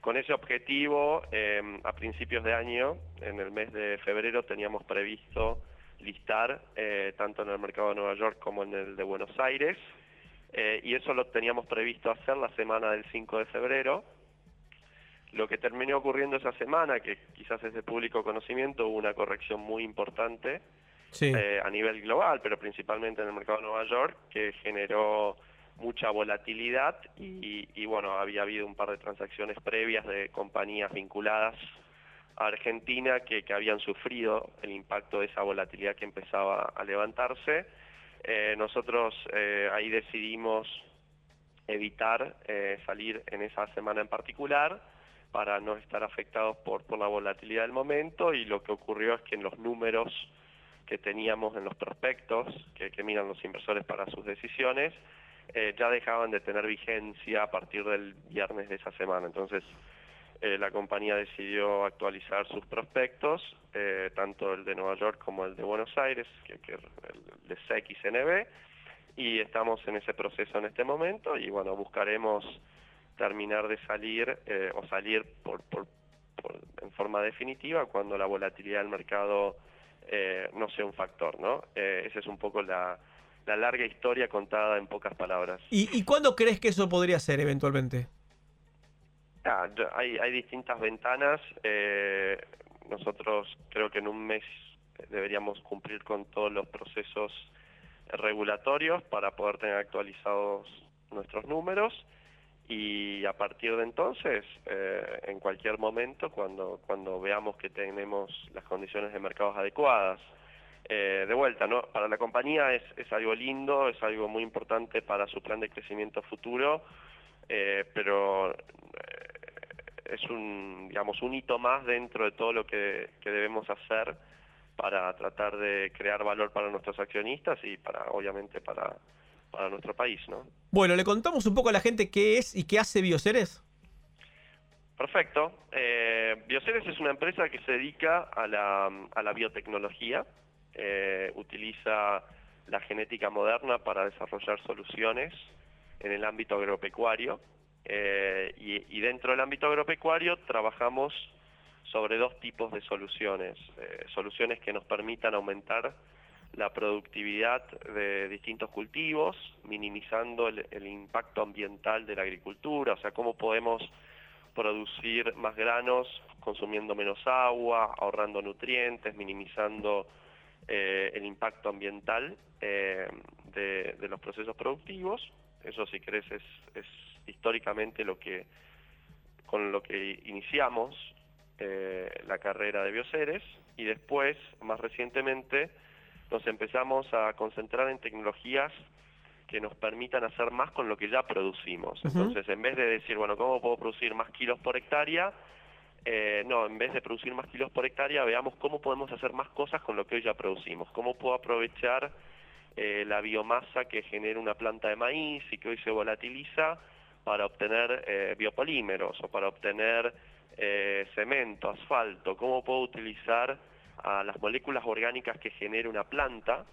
con ese objetivo, eh, a principios de año, en el mes de febrero, teníamos previsto listar eh, tanto en el mercado de Nueva York como en el de Buenos Aires. Y eso lo teníamos previsto hacer la semana del 5 de febrero. Lo que terminó ocurriendo esa semana, que quizás es de público conocimiento, hubo una corrección muy importante eh, a nivel global, pero principalmente en el mercado de Nueva York, que generó mucha volatilidad y, bueno, había habido un par de transacciones previas de compañías vinculadas a Argentina que, habían sufrido el impacto de esa volatilidad que empezaba a levantarse. Eh, nosotros eh, ahí decidimos evitar salir en esa semana en particular para no estar afectados por, por la volatilidad del momento y lo que ocurrió es que en los números que teníamos en los prospectos que, miran los inversores para sus decisiones eh, ya dejaban de tener vigencia a partir del viernes de esa semana. Entonces, eh, la compañía decidió actualizar sus prospectos, eh, tanto el de Nueva York como el de Buenos Aires, que, que el de CXNB, y estamos en ese proceso en este momento y bueno, buscaremos terminar de salir o salir por, en forma definitiva cuando la volatilidad del mercado eh, no sea un factor, ¿no? Eh, esa es un poco la, la larga historia contada en pocas palabras. ¿Y, ¿Y cuándo crees que eso podría ser eventualmente? Ah, hay, hay distintas ventanas. Eh, nosotros creo que en un mes deberíamos cumplir con todos los procesos regulatorios para poder tener actualizados nuestros números y a partir de entonces, eh, en cualquier momento, cuando, cuando veamos que tenemos las condiciones de mercados adecuadas, eh, de vuelta, ¿no? Para la compañía es, es algo lindo, es algo muy importante para su plan de crecimiento futuro, eh, pero es un, digamos, un hito más dentro de todo lo que, que, debemos hacer para tratar de crear valor para nuestros accionistas y para, obviamente, para, para nuestro país, ¿no? Bueno, ¿le contamos un poco a la gente qué es y qué hace Bioceres? Perfecto. Eh, Bioceres es una empresa que se dedica a la, a la biotecnología, eh, utiliza la genética moderna para desarrollar soluciones en el ámbito agropecuario, eh, y, y, dentro del ámbito agropecuario trabajamos sobre dos tipos de soluciones, eh, soluciones que nos permitan aumentar la productividad de distintos cultivos, minimizando el, impacto ambiental de la agricultura, o sea, cómo podemos producir más granos consumiendo menos agua, ahorrando nutrientes, minimizando eh, el impacto ambiental eh, de, los procesos productivos. Eso, si crees, es, es históricamente lo que con lo que iniciamos eh, la carrera de bioseres y después, más recientemente, nos empezamos a concentrar en tecnologías que nos permitan hacer más con lo que ya producimos. Entonces, en vez de decir, bueno, ¿cómo puedo producir más kilos por hectárea? Eh, no, en vez de producir más kilos por hectárea, veamos cómo podemos hacer más cosas con lo que hoy ya producimos. ¿Cómo puedo aprovechar eh, la biomasa que genera una planta de maíz y que hoy se volatiliza para obtener eh, biopolímeros o para obtener cemento, asfalto? ¿Cómo puedo utilizar a las moléculas orgánicas que genera una planta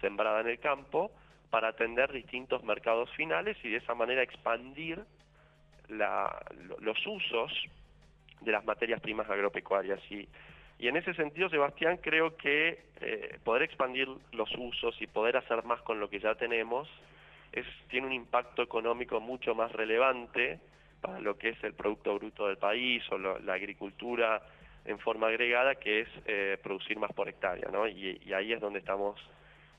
sembrada en el campo para atender distintos mercados finales y de esa manera expandir los usos de las materias primas agropecuarias. Y, y en ese sentido, Sebastián, creo que eh, poder expandir los usos y poder hacer más con lo que ya tenemos tiene un impacto económico mucho más relevante para lo que es el Producto Bruto del país o la agricultura en forma agregada, que es eh, producir más por hectárea, ¿no? Y, ahí es donde estamos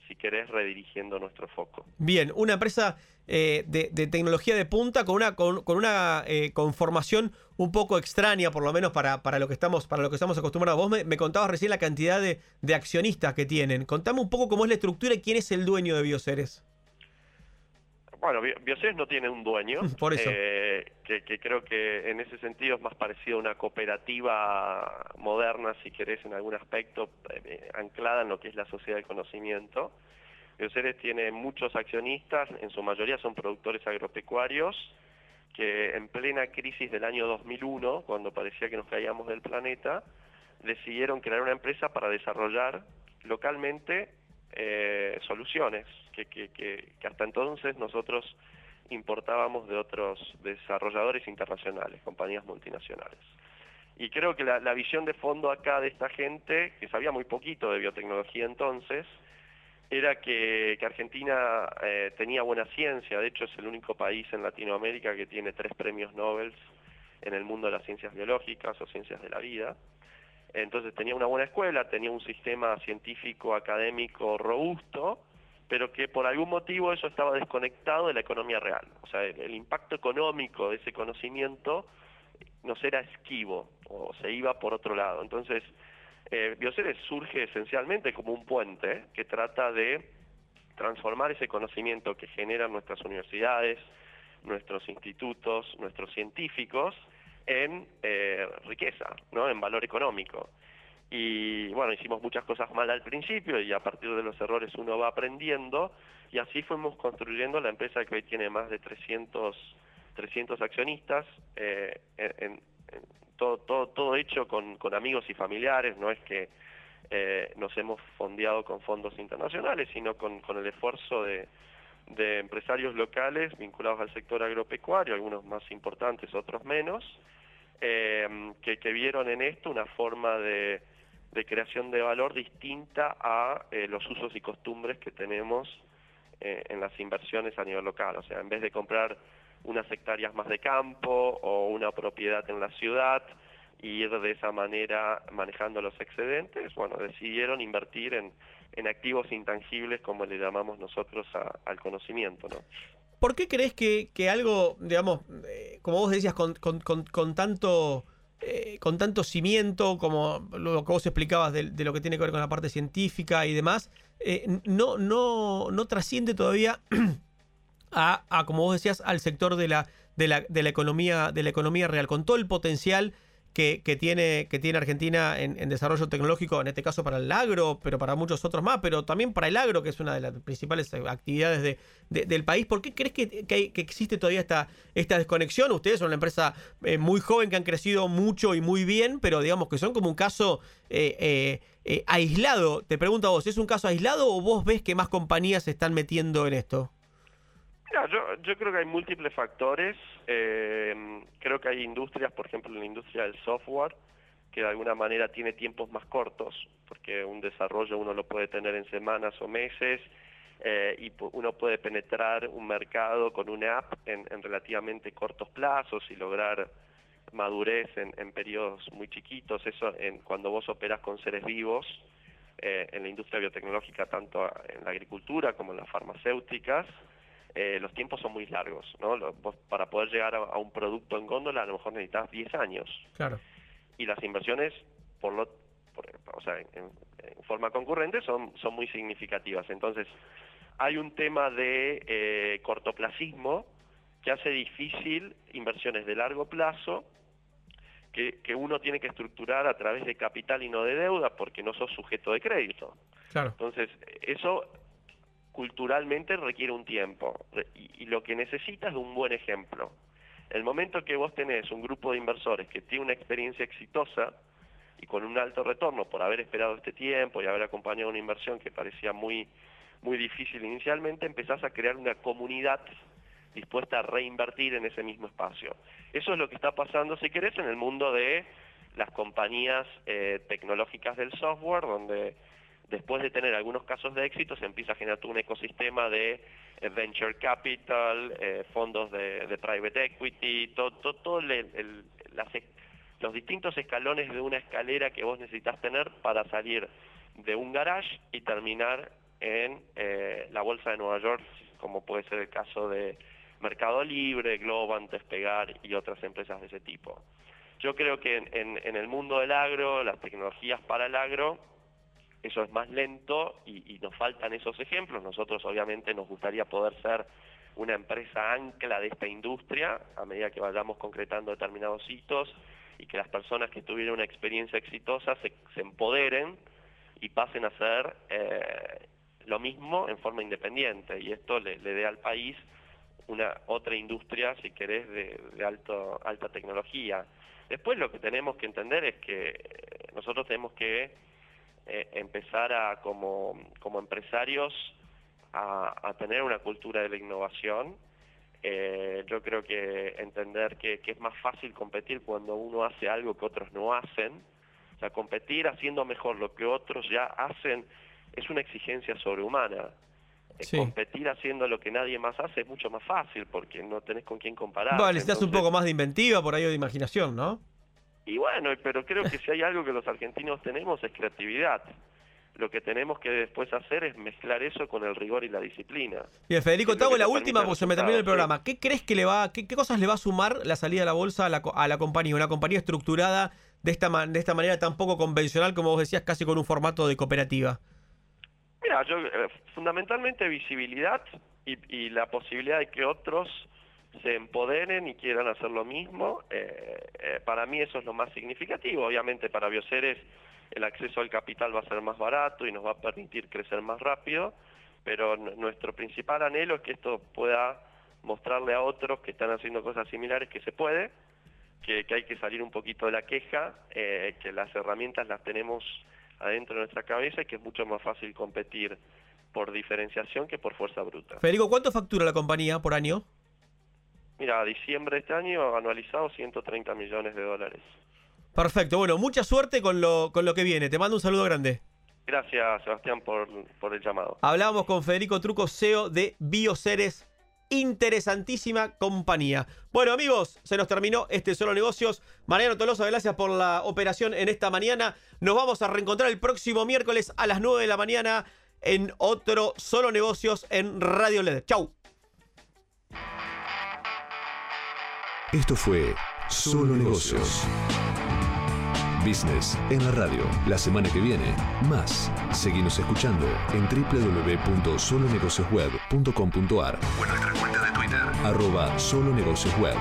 si querés, redirigiendo nuestro foco. Bien, una empresa eh, de, tecnología de punta con una, con, con una eh, conformación un poco extraña, por lo menos para, para, lo, que estamos, para lo que estamos acostumbrados. Vos me, me contabas recién la cantidad de, de, accionistas que tienen. Contame un poco cómo es la estructura y quién es el dueño de Bioceres. Bueno, Bioceres no tiene un dueño. Por eso. Eh, que, que, creo que en ese sentido es más parecido a una cooperativa moderna, si querés, en algún aspecto, eh, anclada en lo que es la sociedad del conocimiento. Bioceres tiene muchos accionistas, en su mayoría son productores agropecuarios, que en plena crisis del año 2001, cuando parecía que nos caíamos del planeta, decidieron crear una empresa para desarrollar localmente eh, soluciones que, hasta entonces nosotros importábamos de otros desarrolladores internacionales, compañías multinacionales. Y creo que la, visión de fondo acá de esta gente, que sabía muy poquito de biotecnología entonces, era que, que Argentina eh, tenía buena ciencia, de hecho es el único país en Latinoamérica que tiene tres premios Nobel en el mundo de las ciencias biológicas o ciencias de la vida. Entonces tenía una buena escuela, tenía un sistema científico académico robusto, pero que por algún motivo eso estaba desconectado de la economía real. O sea, el, impacto económico de ese conocimiento nos era esquivo o se iba por otro lado. Entonces, eh, surge esencialmente como un puente que trata de transformar ese conocimiento que generan nuestras universidades, nuestros institutos, nuestros científicos, en eh, riqueza, ¿no? en valor económico. Y bueno, hicimos muchas cosas mal al principio y a partir de los errores uno va aprendiendo y así fuimos construyendo la empresa que hoy tiene más de 300, 300 accionistas eh, en, todo, todo, todo hecho con, con amigos y familiares, no es que eh, nos hemos fondeado con fondos internacionales, sino con, con el esfuerzo de, de empresarios locales vinculados al sector agropecuario, algunos más importantes, otros menos, eh, que, vieron en esto una forma de, creación de valor distinta a eh, los usos y costumbres que tenemos eh, en las inversiones a nivel local. O sea, en vez de comprar unas hectáreas más de campo o una propiedad en la ciudad y ir de esa manera manejando los excedentes, bueno, decidieron invertir en, activos intangibles como le llamamos nosotros al conocimiento, ¿no? ¿Por qué crees que, que algo, digamos, eh, como vos decías, con, con, con, tanto... Eh, con tanto cimiento como lo que vos explicabas de, de, lo que tiene que ver con la parte científica y demás, eh, no, no, no trasciende todavía a, a, como vos decías, al sector de la, de la, de la, economía, de la economía real, con todo el potencial que, tiene, que tiene Argentina en, desarrollo tecnológico, en este caso para el agro, pero para muchos otros más, pero también para el agro, que es una de las principales actividades de, de, del país. ¿Por qué crees que, que, existe todavía esta, esta desconexión? Ustedes son una empresa eh, muy joven que han crecido mucho y muy bien, pero digamos que son como un caso eh, eh, eh aislado. Te pregunto a vos, ¿es un caso aislado o vos ves que más compañías se están metiendo en esto? Mira, yo, yo creo que hay múltiples factores. Eh, creo que hay industrias, por ejemplo, en la industria del software, que de alguna manera tiene tiempos más cortos, porque un desarrollo uno lo puede tener en semanas o meses, eh, y uno puede penetrar un mercado con una app en, relativamente cortos plazos y lograr madurez en, periodos muy chiquitos. Eso en, cuando vos operas con seres vivos eh, en la industria biotecnológica, tanto en la agricultura como en las farmacéuticas, eh, los tiempos son muy largos. ¿no? para poder llegar a, un producto en góndola a lo mejor necesitas 10 años. Claro. Y las inversiones, por lo, o sea, en, forma concurrente, son, son muy significativas. Entonces, hay un tema de eh, cortoplacismo que hace difícil inversiones de largo plazo que, uno tiene que estructurar a través de capital y no de deuda porque no sos sujeto de crédito. Claro. Entonces, eso culturalmente requiere un tiempo y, lo que necesitas es un buen ejemplo. El momento que vos tenés un grupo de inversores que tiene una experiencia exitosa y con un alto retorno por haber esperado este tiempo y haber acompañado una inversión que parecía muy muy difícil inicialmente, empezás a crear una comunidad dispuesta a reinvertir en ese mismo espacio. Eso es lo que está pasando, si querés, en el mundo de las compañías eh, tecnológicas del software, donde después de tener algunos casos de éxito se empieza a generar todo un ecosistema de eh, venture capital, eh, fondos de, private equity, todo, todo, los distintos escalones de una escalera que vos necesitas tener para salir de un garage y terminar en eh, la Bolsa de Nueva York, como puede ser el caso de Mercado Libre, Globant, Despegar y otras empresas de ese tipo. Yo creo que en, el mundo del agro, las tecnologías para el agro, eso es más lento y, nos faltan esos ejemplos. Nosotros obviamente nos gustaría poder ser una empresa ancla de esta industria a medida que vayamos concretando determinados hitos y que las personas que tuvieron una experiencia exitosa se, empoderen y pasen a ser eh, lo mismo en forma independiente y esto le, dé al país una otra industria, si querés, de, alto, alta tecnología. Después lo que tenemos que entender es que nosotros tenemos que eh, empezar a, como, como empresarios, a, tener una cultura de la innovación. Eh, yo creo que entender que, que es más fácil competir cuando uno hace algo que otros no hacen. O sea, competir haciendo mejor lo que otros ya hacen es una exigencia sobrehumana. Eh, competir haciendo lo que nadie más hace es mucho más fácil porque no tenés con quién comparar. Vale, necesitas un poco más de inventiva por ahí o de imaginación, ¿no? Y bueno, pero creo que si hay algo que los argentinos tenemos es creatividad. Lo que tenemos que después hacer es mezclar eso con el rigor y la disciplina. Bien, Federico, te hago la última porque se me termina el programa. ¿Qué crees que le va, qué, cosas le va a sumar la salida a la bolsa a la, a la compañía? Una compañía estructurada de esta, de esta manera tan poco convencional como vos decías, casi con un formato de cooperativa. Mira, yo eh, fundamentalmente visibilidad y, la posibilidad de que otros se empoderen y quieran hacer lo mismo. Eh, eh, para mí eso es lo más significativo. Obviamente para Bioceres el acceso al capital va a ser más barato y nos va a permitir crecer más rápido, pero nuestro principal anhelo es que esto pueda mostrarle a otros que están haciendo cosas similares que se puede, que, hay que salir un poquito de la queja, que las herramientas las tenemos adentro de nuestra cabeza y que es mucho más fácil competir por diferenciación que por fuerza bruta. Federico, ¿cuánto factura la compañía por año? Mira, a diciembre de este año anualizado 130 millones de dólares. Perfecto, bueno, mucha suerte con lo, con lo que viene. Te mando un saludo grande. Gracias, Sebastián, por, por el llamado. Hablábamos con Federico Truco, CEO de Bioceres interesantísima compañía. Bueno, amigos, se nos terminó este Solo Negocios. Mariano Tolosa, gracias por la operación en esta mañana. Nos vamos a reencontrar el próximo miércoles a las 9 de la mañana en otro Solo Negocios en Radio LED. Chau. Esto fue Solo Negocios. Business en la radio. La semana que viene, más. Seguimos escuchando en www.solonegociosweb.com.ar o en nuestra cuenta de Twitter, arroba solonegociosweb.